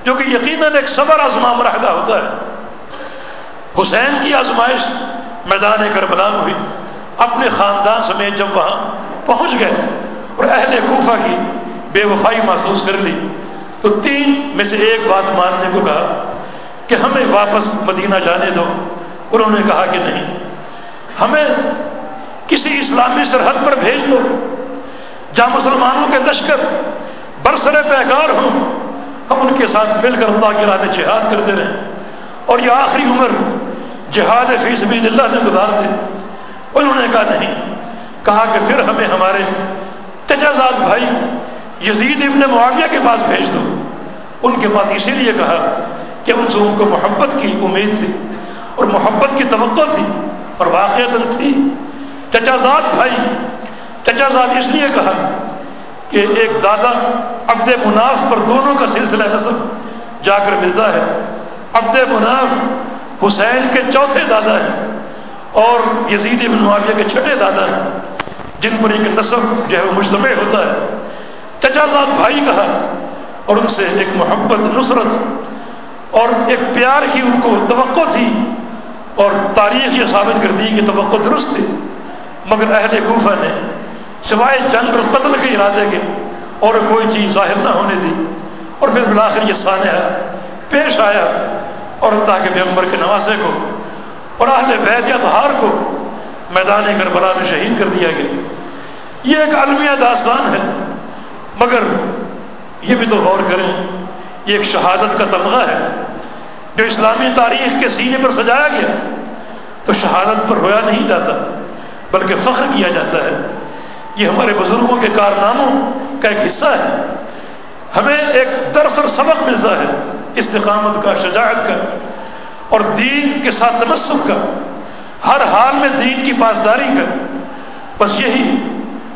جو کہ یقیناً ایک صبر آزما مرحلہ ہوتا ہے۔ حسین کی آزمائش میدان کربلا میں ہوئی۔ اپنے خاندان سمیت جب وہاں پہنچ گئے اور اہل کوفہ کی بے وفائی محسوس کر لی۔ تو تین میں سے ایک بات ماننے کو کہا کہ ہمیں واپس مدینہ جانے دو۔ انہوں نے کہا کہ نہیں۔ ہمیں کسی اسلامی سرحد پر بھیج دو۔ جہاں مسلمانوں کے لشکر برسر پیکار ہوں، ہم ان کے ساتھ مل کر اللہ کی راہ میں جہاد کرتے رہیں۔ اور یہ آخری عمر جہاد فی سبیل اللہ میں گزار دے انہوں نے کہا نہیں۔ کہا کہ پھر ہمیں ہمارے تجازات بھائی یزید ابن معاویہ کے پاس بھیج دو۔ ان کے پاس اسی لیے کہا کہ ان سے ان کو محبت کی امید تھی اور محبت کی توقع تھی اور واقعات تھی۔ چچازاد بھائی چچازاد اس لیے کہا کہ ایک دادا عبد مناف پر دونوں کا سلسلہ نصب جا کر ملتا ہے۔ عبد مناف حسین کے چوتھے دادا ہیں اور یزید ابن معاویہ کے چھٹے دادا ہیں، جن پر ایک نصب جو ہے وہ مجتمع ہوتا ہے۔ چچازاد بھائی کہا اور ان سے ایک محبت، نصرت اور ایک پیار کی ان کو توقع تھی اور تاریخ یہ ثابت کر دی کہ توقع درست تھی۔ مگر اہل کوفہ نے سوائے جنگ اور قتل کے ارادے کے اور کوئی چیز ظاہر نہ ہونے دی۔ اور پھر بلاخر یہ سانحہ پیش آیا اور اللہ کے پیغمبر کے نواسے کو اور اہل بیت یا تہار کو میدان کربلا میں شہید کر دیا گیا۔ یہ ایک المیہ داستان ہے۔ مگر یہ بھی تو غور کریں، یہ ایک شہادت کا تمغہ ہے۔ جو اسلامی تاریخ کے سینے پر سجایا گیا، تو شہادت پر رویا نہیں جاتا، بلکہ فخر کیا جاتا ہے۔ یہ ہمارے بزرگوں کے کارناموں کا ایک حصہ ہے۔ ہمیں ایک درس اور سبق ملتا ہے، استقامت کا، شجاعت کا اور دین کے ساتھ تمسک کا۔ ہر حال میں دین کی پاسداری کا۔ بس یہی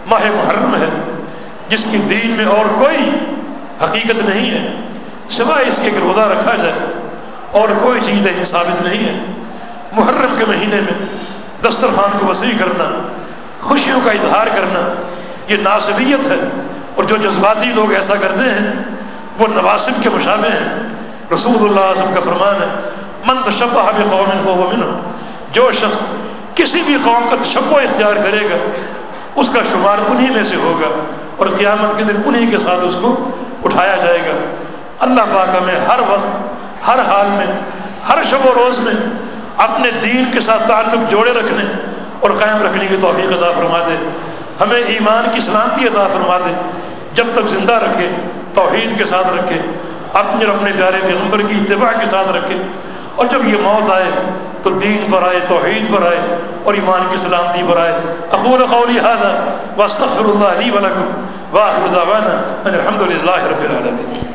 ماہ محرم ہے۔ جس کی دین میں اور کوئی حقیقت نہیں ہے، سوائے اس کے کہ روزہ رکھا جائے اور کوئی چیز ایسی ثابت نہیں ہے۔ محرم کے مہینے میں دسترخوان کو وسیع کرنا، خوشیوں کا اظہار کرنا، یہ ناصبیت ہے۔ اور جو جذباتی لوگ ایسا کرتے ہیں، وہ نواسب کے مشابے ہیں۔ رسول اللہ وسلم کا فرمان ہے، من تشبہ قوم ہو جو شخص کسی بھی قوم کا تشبہ اختیار کرے گا، اس کا شمار انہی میں سے ہوگا۔ اور قیامت کے دن انہی کے ساتھ اس کو اٹھایا جائے گا۔ اللہ پاک ہمیں ہر وقت، ہر حال میں، ہر شب و روز میں اپنے دین کے ساتھ تعلق جوڑے رکھنے اور قائم رکھنے کی توفیق عطا فرما دے۔ ہمیں ایمان کی سلامتی عطا فرما دے۔ جب تک زندہ رکھے، توحید کے ساتھ رکھے، اپنے اور اپنے پیارے پیغمبر کی اتباع کے ساتھ رکھے۔ اور جب یہ موت آئے تو دین پر آئے، توحید پر آئے اور ایمان کی سلامتی پر آئے۔ اقول قولی هذا واستغفر الله لي ولكم واخر دعوانا ان الحمد لله رب العالمين۔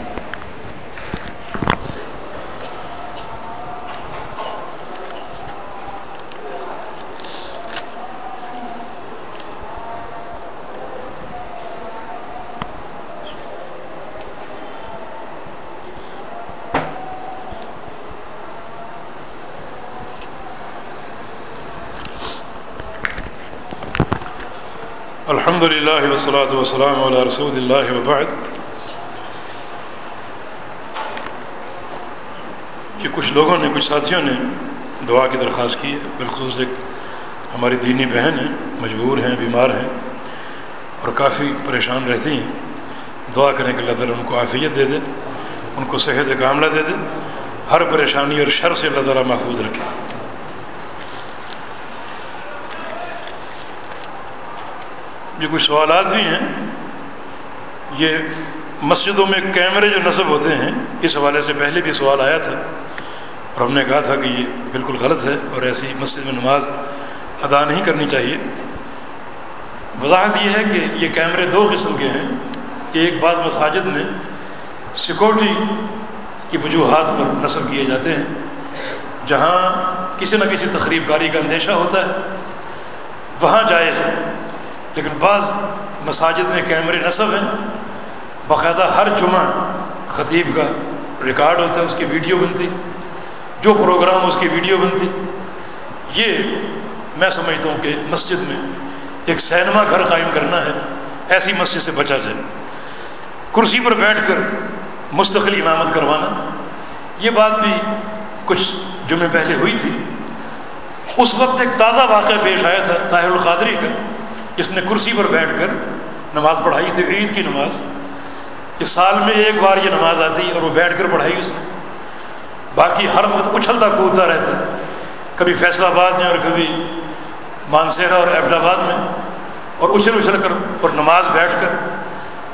الحمد للہ وسلاۃ وسلام علیہ رسول اللہ وبعد. یہ کچھ لوگوں نے، کچھ ساتھیوں نے دعا کی درخواست کی ہے۔ بالخصوص ایک ہماری دینی بہن ہیں، مجبور ہیں، بیمار ہیں اور کافی پریشان رہتی ہیں۔ دعا کریں کہ اللہ تعالیٰ ان کو عافیت دے دے، ان کو صحت کاملہ دے دے۔ ہر پریشانی اور شر سے اللہ تعالیٰ محفوظ رکھے۔ یہ کچھ سوالات بھی ہیں، یہ مسجدوں میں کیمرے جو نصب ہوتے ہیں، اس حوالے سے پہلے بھی سوال آیا تھا اور ہم نے کہا تھا کہ یہ بالکل غلط ہے اور ایسی مسجد میں نماز ادا نہیں کرنی چاہیے۔ وضاحت یہ ہے کہ یہ کیمرے دو قسم کے ہیں۔ ایک بعض مساجد میں سیکورٹی کی وجوہات پر نصب کیے جاتے ہیں، جہاں کسی نہ کسی تقریب کاری کا اندیشہ ہوتا ہے۔ وہاں جائز ہے۔ لیکن بعض مساجد میں کیمرے نصب ہیں۔ باقاعدہ ہر جمعہ خطیب کا ریکارڈ ہوتا ہے، اس کی ویڈیو بنتی، جو پروگرام اس کی ویڈیو بنتی۔ یہ میں سمجھتا ہوں کہ مسجد میں ایک سینما گھر قائم کرنا ہے، ایسی مسجد سے بچا جائے۔ کرسی پر بیٹھ کر مستقل امامت کروانا، یہ بات بھی کچھ جمعے پہلے ہوئی تھی۔ اس وقت ایک تازہ واقعہ پیش آیا تھا، طاہر القادری کا۔ جس نے کرسی پر بیٹھ کر نماز پڑھائی تھی، عید کی نماز۔ اس سال میں ایک بار یہ نماز آتی اور وہ بیٹھ کر پڑھائی اس نے۔ باقی ہر وقت اچھلتا کودتا رہتا۔ کبھی فیصلہ آباد میں اور کبھی مانسیرا اور ایبٹ آباد میں۔ اور اچھل اچھل کر اور نماز بیٹھ کر۔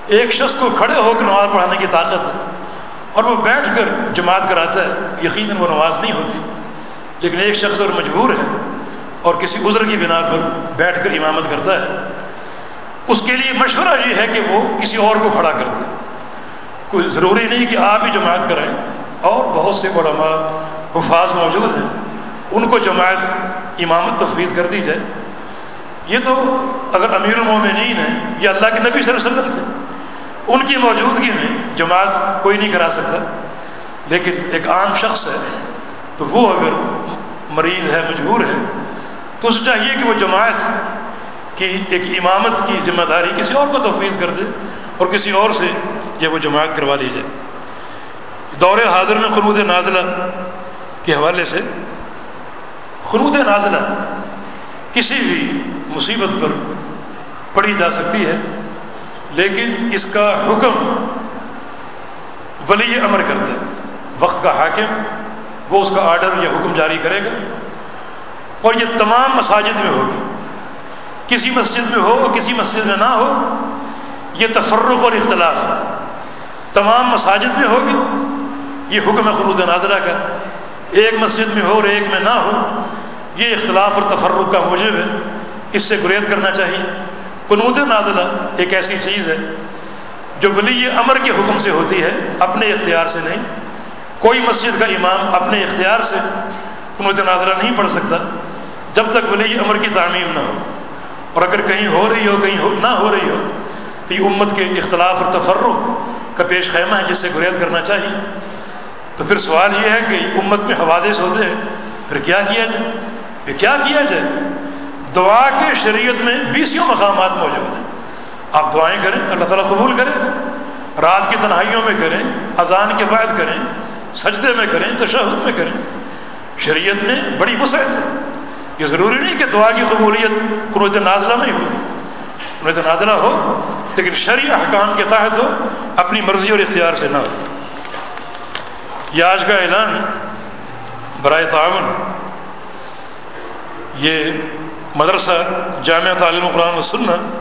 ایک شخص کو کھڑے ہو کر نماز پڑھانے کی طاقت ہے۔ اور وہ بیٹھ کر جماعت کراتا ہے۔ یقیناً وہ نماز نہیں ہوتی۔ لیکن ایک شخص اور مجبور ہے۔ اور کسی عذر کی بنا پر بیٹھ کر امامت کرتا ہے۔ اس کے لیے مشورہ یہ ہے کہ وہ کسی اور کو کھڑا کر دے۔ کوئی ضروری نہیں کہ آپ ہی جماعت کریں۔ اور بہت سے علماء حفاظ موجود ہیں۔ ان کو جماعت امامت تفویض کر دی جائے۔ یہ تو اگر امیر المومنین ہیں یا اللہ کے نبی صلی اللہ علیہ وسلم تھے، ان کی موجودگی میں جماعت کوئی نہیں کرا سکتا۔ لیکن ایک عام شخص ہے، تو وہ اگر مریض ہے، مجبور ہے تو اسے چاہیے کہ وہ جماعت کی ایک امامت کی ذمہ داری کسی اور کو تفویض کر دے اور کسی اور سے یہ وہ جماعت کروا لی جائے۔ دور حاضر میں خروط نازلہ کے حوالے سے خروط نازلہ کسی بھی مصیبت پر پڑھی جا سکتی ہے، لیکن اس کا حکم ولی امر کرتا ہے۔ وقت کا حاکم، وہ اس کا آرڈر یا حکم جاری کرے گا۔ اور یہ تمام مساجد میں ہوگی۔ کسی مسجد میں ہو کسی مسجد میں نہ ہو، یہ تفرق اور اختلاف ہے۔ تمام مساجد میں ہوگی، یہ حکم خروط ناظرہ کا۔ ایک مسجد میں ہو اور ایک میں نہ ہو، یہ اختلاف اور تفرق کا موجب ہے۔ اس سے گریز کرنا چاہیے۔ قنوت نازلہ ایک ایسی چیز ہے جو ولی امر کے حکم سے ہوتی ہے، اپنے اختیار سے نہیں۔ کوئی مسجد کا امام اپنے اختیار سے قنوت نازلہ نہیں پڑھ سکتا۔ جب تک ولی امر کی تعمیم نہ ہو۔ اور اگر کہیں ہو رہی ہو، کہیں ہو نہ ہو رہی ہو، تو یہ امت کے اختلاف اور تفرق کا پیش خیمہ ہے، جس سے گریز کرنا چاہیے۔ تو پھر سوال یہ ہے کہ امت میں حوادث ہوتے ہیں، پھر کیا کیا جائے؟ پھر کیا کیا جائے؟ دعا کے شریعت میں بیسوں مقامات موجود ہیں۔ آپ دعائیں کریں، اللہ تعالیٰ قبول کرے۔ گا رات کی تنہائیوں میں کریں، اذان کے بعد کریں، سجدے میں کریں، تشہد میں کریں۔ شریعت میں بڑی وسعت ہے۔ یہ ضروری نہیں کہ دعا کی قبولیت قنوت نازلہ میں ہوگی۔ قنوت نازلہ ہو، لیکن شرع احکام کے تحت ہو، اپنی مرضی اور اختیار سے نہ ہو۔ یہ آج کا اعلان برائے تعاون، یہ مدرسہ جامعہ تعلیم قرآن و سننا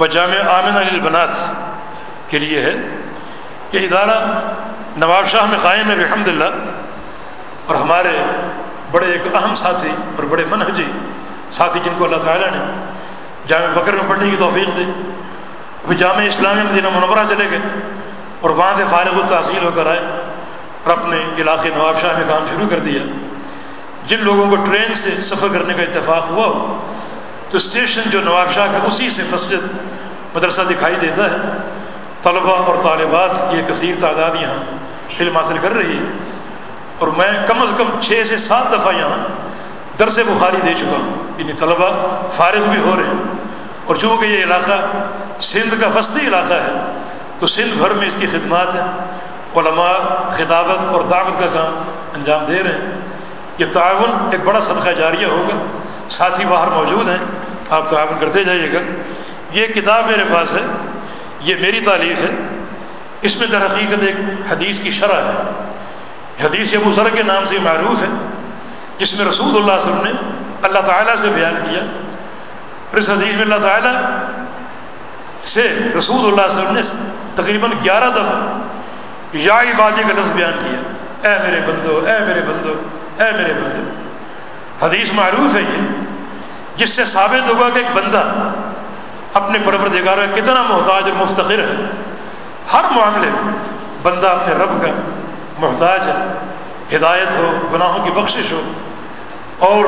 و جامعہ آمن علی البنات کے لیے ہے۔ یہ ادارہ نواب شاہ میں قائم ہے الحمد اللہ اور ہمارے بڑے ایک اہم ساتھی اور بڑے منہجی ساتھی جن کو اللہ تعالیٰ نے جامع بکر میں پڑھنے کی توفیق دی وہ جامع اسلامی مدینہ منورہ چلے گئے اور وہاں سے فارغ التحصیل ہو کر آئے اور اپنے علاقے نواب شاہ میں کام شروع کر دیا۔ جن لوگوں کو ٹرین سے سفر کرنے کا اتفاق ہوا ہو تو اسٹیشن جو نواب شاہ کا اسی سے مسجد، مدرسہ دکھائی دیتا ہے، طلباء اور طالبات کی ایک کثیر تعداد یہاں علم حاصل کر رہی ہے۔ اور میں کم از کم چھ سے سات دفعہ یہاں درس بخاری دے چکا ہوں۔ یعنی طلباء فارغ بھی ہو رہے ہیں۔ اور چونکہ یہ علاقہ سندھ کا بستی علاقہ ہے، تو سندھ بھر میں اس کی خدمات ہیں۔ علماء، خطابت اور دعوت کا کام انجام دے رہے ہیں۔ یہ تعاون ایک بڑا صدقہ جاریہ ہوگا۔ ساتھی باہر موجود ہیں۔ آپ تعاون کرتے جائیے گا۔ یہ کتاب میرے پاس ہے۔ یہ میری تعلیف ہے۔ اس میں در حقیقت ایک حدیث کی شرح ہے۔ حدیث ابو ذر کے نام سے معروف ہے، جس میں رسول اللہ علیہ وسلم نے اللہ تعالیٰ سے بیان کیا۔ پھر اس حدیث میں اللہ تعالیٰ سے رسول اللہ علیہ وسلم نے تقریباً گیارہ دفعہ یا عبادی کا لفظ بیان کیا۔ اے میرے بندو، اے میرے بندو، اے میرے بندو۔ حدیث معروف ہے یہ، جس سے ثابت ہوگا کہ ایک بندہ اپنے پروردگار کا کتنا محتاج اور مفتقر ہے۔ ہر معاملے میں بندہ اپنے رب کا محتاج ہے، ہدایت ہو، گناہوں کی بخشش ہو، اور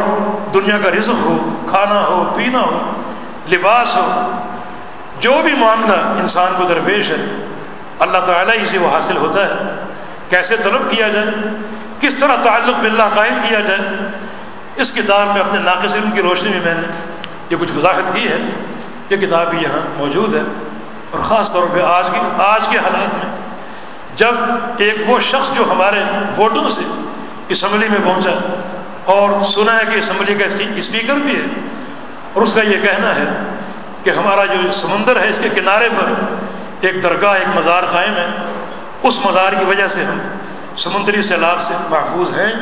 دنیا کا رزق ہو، کھانا ہو، پینا ہو، لباس ہو، جو بھی معاملہ انسان کو درپیش ہے، اللہ تعالیٰ ہی سے وہ حاصل ہوتا ہے۔ کیسے طلب کیا جائے، کس طرح تعلق باللہ قائم کیا جائے، اس کتاب میں اپنے ناقص علم کی روشنی میں میں نے یہ کچھ وضاحت کی ہے۔ یہ کتاب بھی یہاں موجود ہے، اور خاص طور پہ آج کی، آج کے حالات میں۔ جب ایک وہ شخص جو ہمارے ووٹوں سے اسمبلی میں پہنچا اور سنا ہے کہ اسمبلی کا اسپیکر بھی ہے اور اس کا یہ کہنا ہے کہ ہمارا جو سمندر ہے اس کے کنارے پر ایک درگاہ، ایک مزار قائم ہے۔ اس مزار کی وجہ سے ہم سمندری سیلاب سے محفوظ ہیں،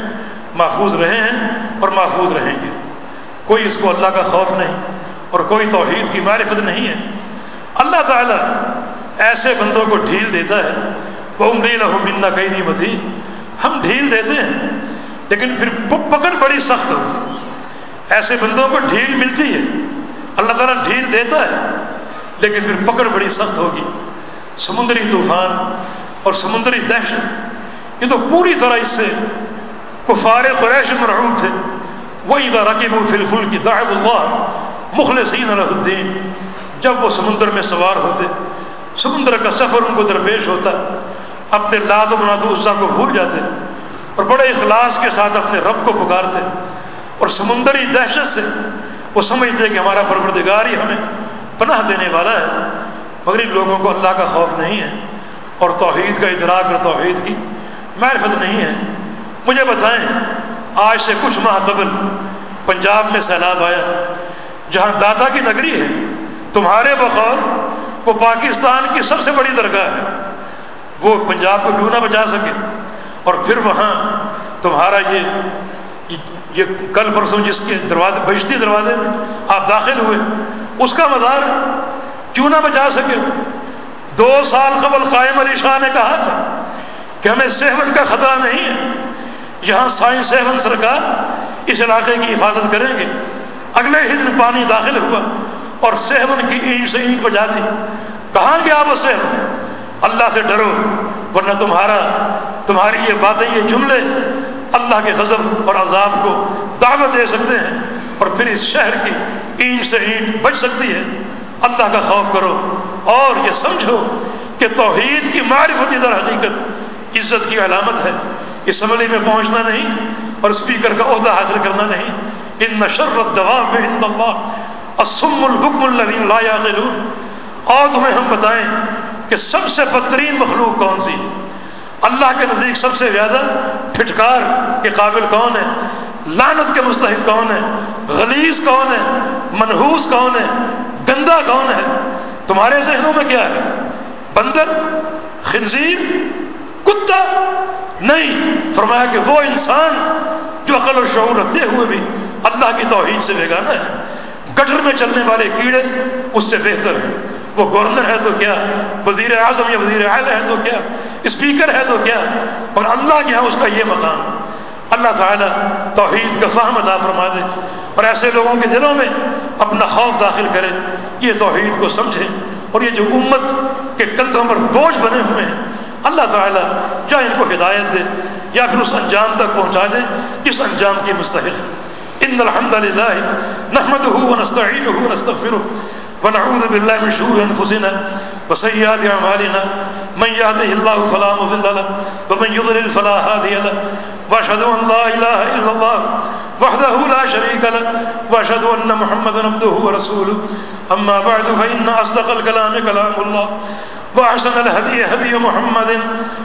محفوظ رہے ہیں اور محفوظ رہیں گے۔ کوئی اس کو اللہ کا خوف نہیں اور کوئی توحید کی معرفت نہیں ہے۔ اللہ تعالیٰ ایسے بندوں کو ڈھیل دیتا ہے وہ عمری لہو منا قیدی متی ہم ڈھیل دیتے ہیں، لیکن پھر پکڑ بڑی سخت ہوگی۔ ایسے بندوں کو ڈھیل ملتی ہے۔ اللہ تعالیٰ ڈھیل دیتا ہے، لیکن پھر پکڑ بڑی سخت ہوگی۔ سمندری طوفان اور سمندری دہشت، یہ تو پوری طرح اس سے کفار قریش مرعوب تھے۔ وہی دا رقیب الفل کی داعب اللہ مخلصین علیہ الدین۔ جب وہ سمندر میں سوار ہوتے، سمندر کا سفر ان کو درپیش ہوتا۔ اپنے لات و منات عزا کو بھول جاتے اور بڑے اخلاص کے ساتھ اپنے رب کو پکارتے اور سمندری دہشت سے وہ سمجھتے کہ ہمارا پروردگار ہی ہمیں پناہ دینے والا ہے۔ مگر ان لوگوں کو اللہ کا خوف نہیں ہے اور توحید کا ادراک اور توحید کی معرفت نہیں ہے۔ مجھے بتائیں، آج سے کچھ ماہ قبل پنجاب میں سیلاب آیا، جہاں داتا کی نگری ہے، تمہارے بقول وہ پاکستان کی سب سے بڑی درگاہ ہے۔ وہ پنجاب کو کیوں نہ بچا سکے؟ اور پھر وہاں تمہارا یہ یہ کل پرسوں جس کے دروازے بجتی دروازے میں آپ داخل ہوئے، اس کا مدار کیوں نہ بچا سکے؟ دو سال قبل قائم علی شاہ نے کہا تھا کہ ہمیں سیون کا خطرہ نہیں ہے۔ یہاں سائنس سیون سرکار اس علاقے کی حفاظت کریں گے۔ اگلے ہی دن پانی داخل ہوا اور سیون کی اینٹ سے اینٹ بجا دی۔ کہاں گیا وہ سیون اللہ سے ڈرو، ورنہ تمہارا تمہاری یہ باتیں، یہ جملے اللہ کے غضب اور عذاب کو دعوت دے سکتے ہیں اور پھر اس شہر کی اینٹ سے اینٹ بچ سکتی ہے۔ اللہ کا خوف کرو اور یہ سمجھو کہ توحید کی معرفتی در حقیقت، عزت کی علامت ہے۔ اسمبلی میں پہنچنا نہیں اور اسپیکر کا عہدہ حاصل کرنا نہیں۔ ان نشرت دوا اللہ اسم البکم الدین لا یاقلون اور تمہیں ہم بتائیں کہ سب سے بدترین مخلوق کون سی ہے؟ اللہ کے نزدیک سب سے زیادہ پھٹکار کے قابل کون ہے؟ لانت کے مستحق کون ہے؟ غلیظ کون ہے؟ منحوس کون ہے؟ گندا کون ہے؟ تمہارے ذہنوں میں کیا ہے؟ بندر، خنزیر، کتا؟ نہیں، فرمایا کہ وہ انسان جو عقل و شعور رکھتے ہوئے بھی اللہ کی توحید سے بیگانہ ہے۔ گٹر میں چلنے والے کیڑے اس سے بہتر ہیں۔ وہ گورنر ہے تو کیا؟ وزیر اعظم یا وزیر اعلیٰ ہے تو کیا؟ اسپیکر ہے تو کیا؟ اور اللہ کے یہاں اس کا یہ مقام۔ اللہ تعالیٰ توحید کا فہم عطا فرما دے اور ایسے لوگوں کے دلوں میں اپنا خوف داخل کرے۔ یہ توحید کو سمجھیں اور یہ جو امت کے کندھوں پر بوجھ بنے ہوئے ہیں، اللہ تعالیٰ یا ان کو ہدایت دے یا پھر اس انجام تک پہنچا دے جس انجام کی مستحق ان الحمد للہ نحمد ہو نستعین ہو نستغفر ونعوذ بالله من شرور انفسنا وسيئات اعمالنا من يهده الله فلا مضل له، ومن يضلل فلا هادي له. واشهد ان لا اله الا الله وحده لا شريك له واشهد ان محمدا عبده ورسوله. اما بعد فان اصدق الكلام كلام الله، وأحسن الهدي هدي محمد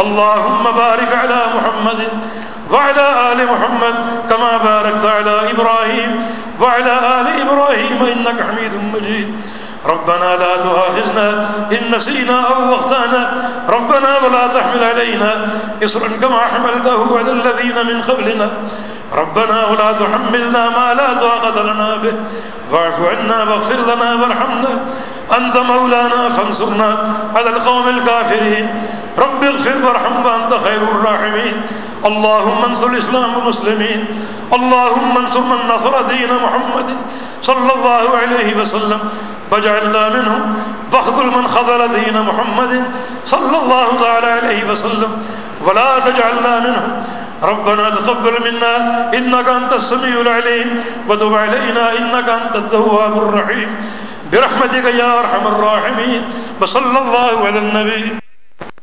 اللهم بارك على محمد وعلى آل محمد كما باركت على إبراهيم وعلى آل إبراهيم إنك حميد مجيد. ربنا لا تؤاخذنا إن نسينا أو أخطأنا. ربنا ولا تحمل علينا إصرا كما حملته على الذين من قبلنا. ربنا ولا تحملنا ما لا طاقة لنا به. واعف عنا واغفر لنا وارحمنا. أنت مولانا فانصرنا على القوم الكافرين. رب اغفر وارحم وأنت خير الراحمين. اللهم انصر الإسلام والمسلمين. اللهم انصر من نصر دين محمد صلى الله عليه وسلم. واجعلنا منهم واخذل من خذل دين محمد صلى الله تعالى عليه وسلم. ولا تجعلنا منهم. ربنا تقبل منا انك انت السميع العليم. وتب علينا انك انت التواب الرحيم. برحمتك يا ارحم الراحمين. وصلى الله على النبي.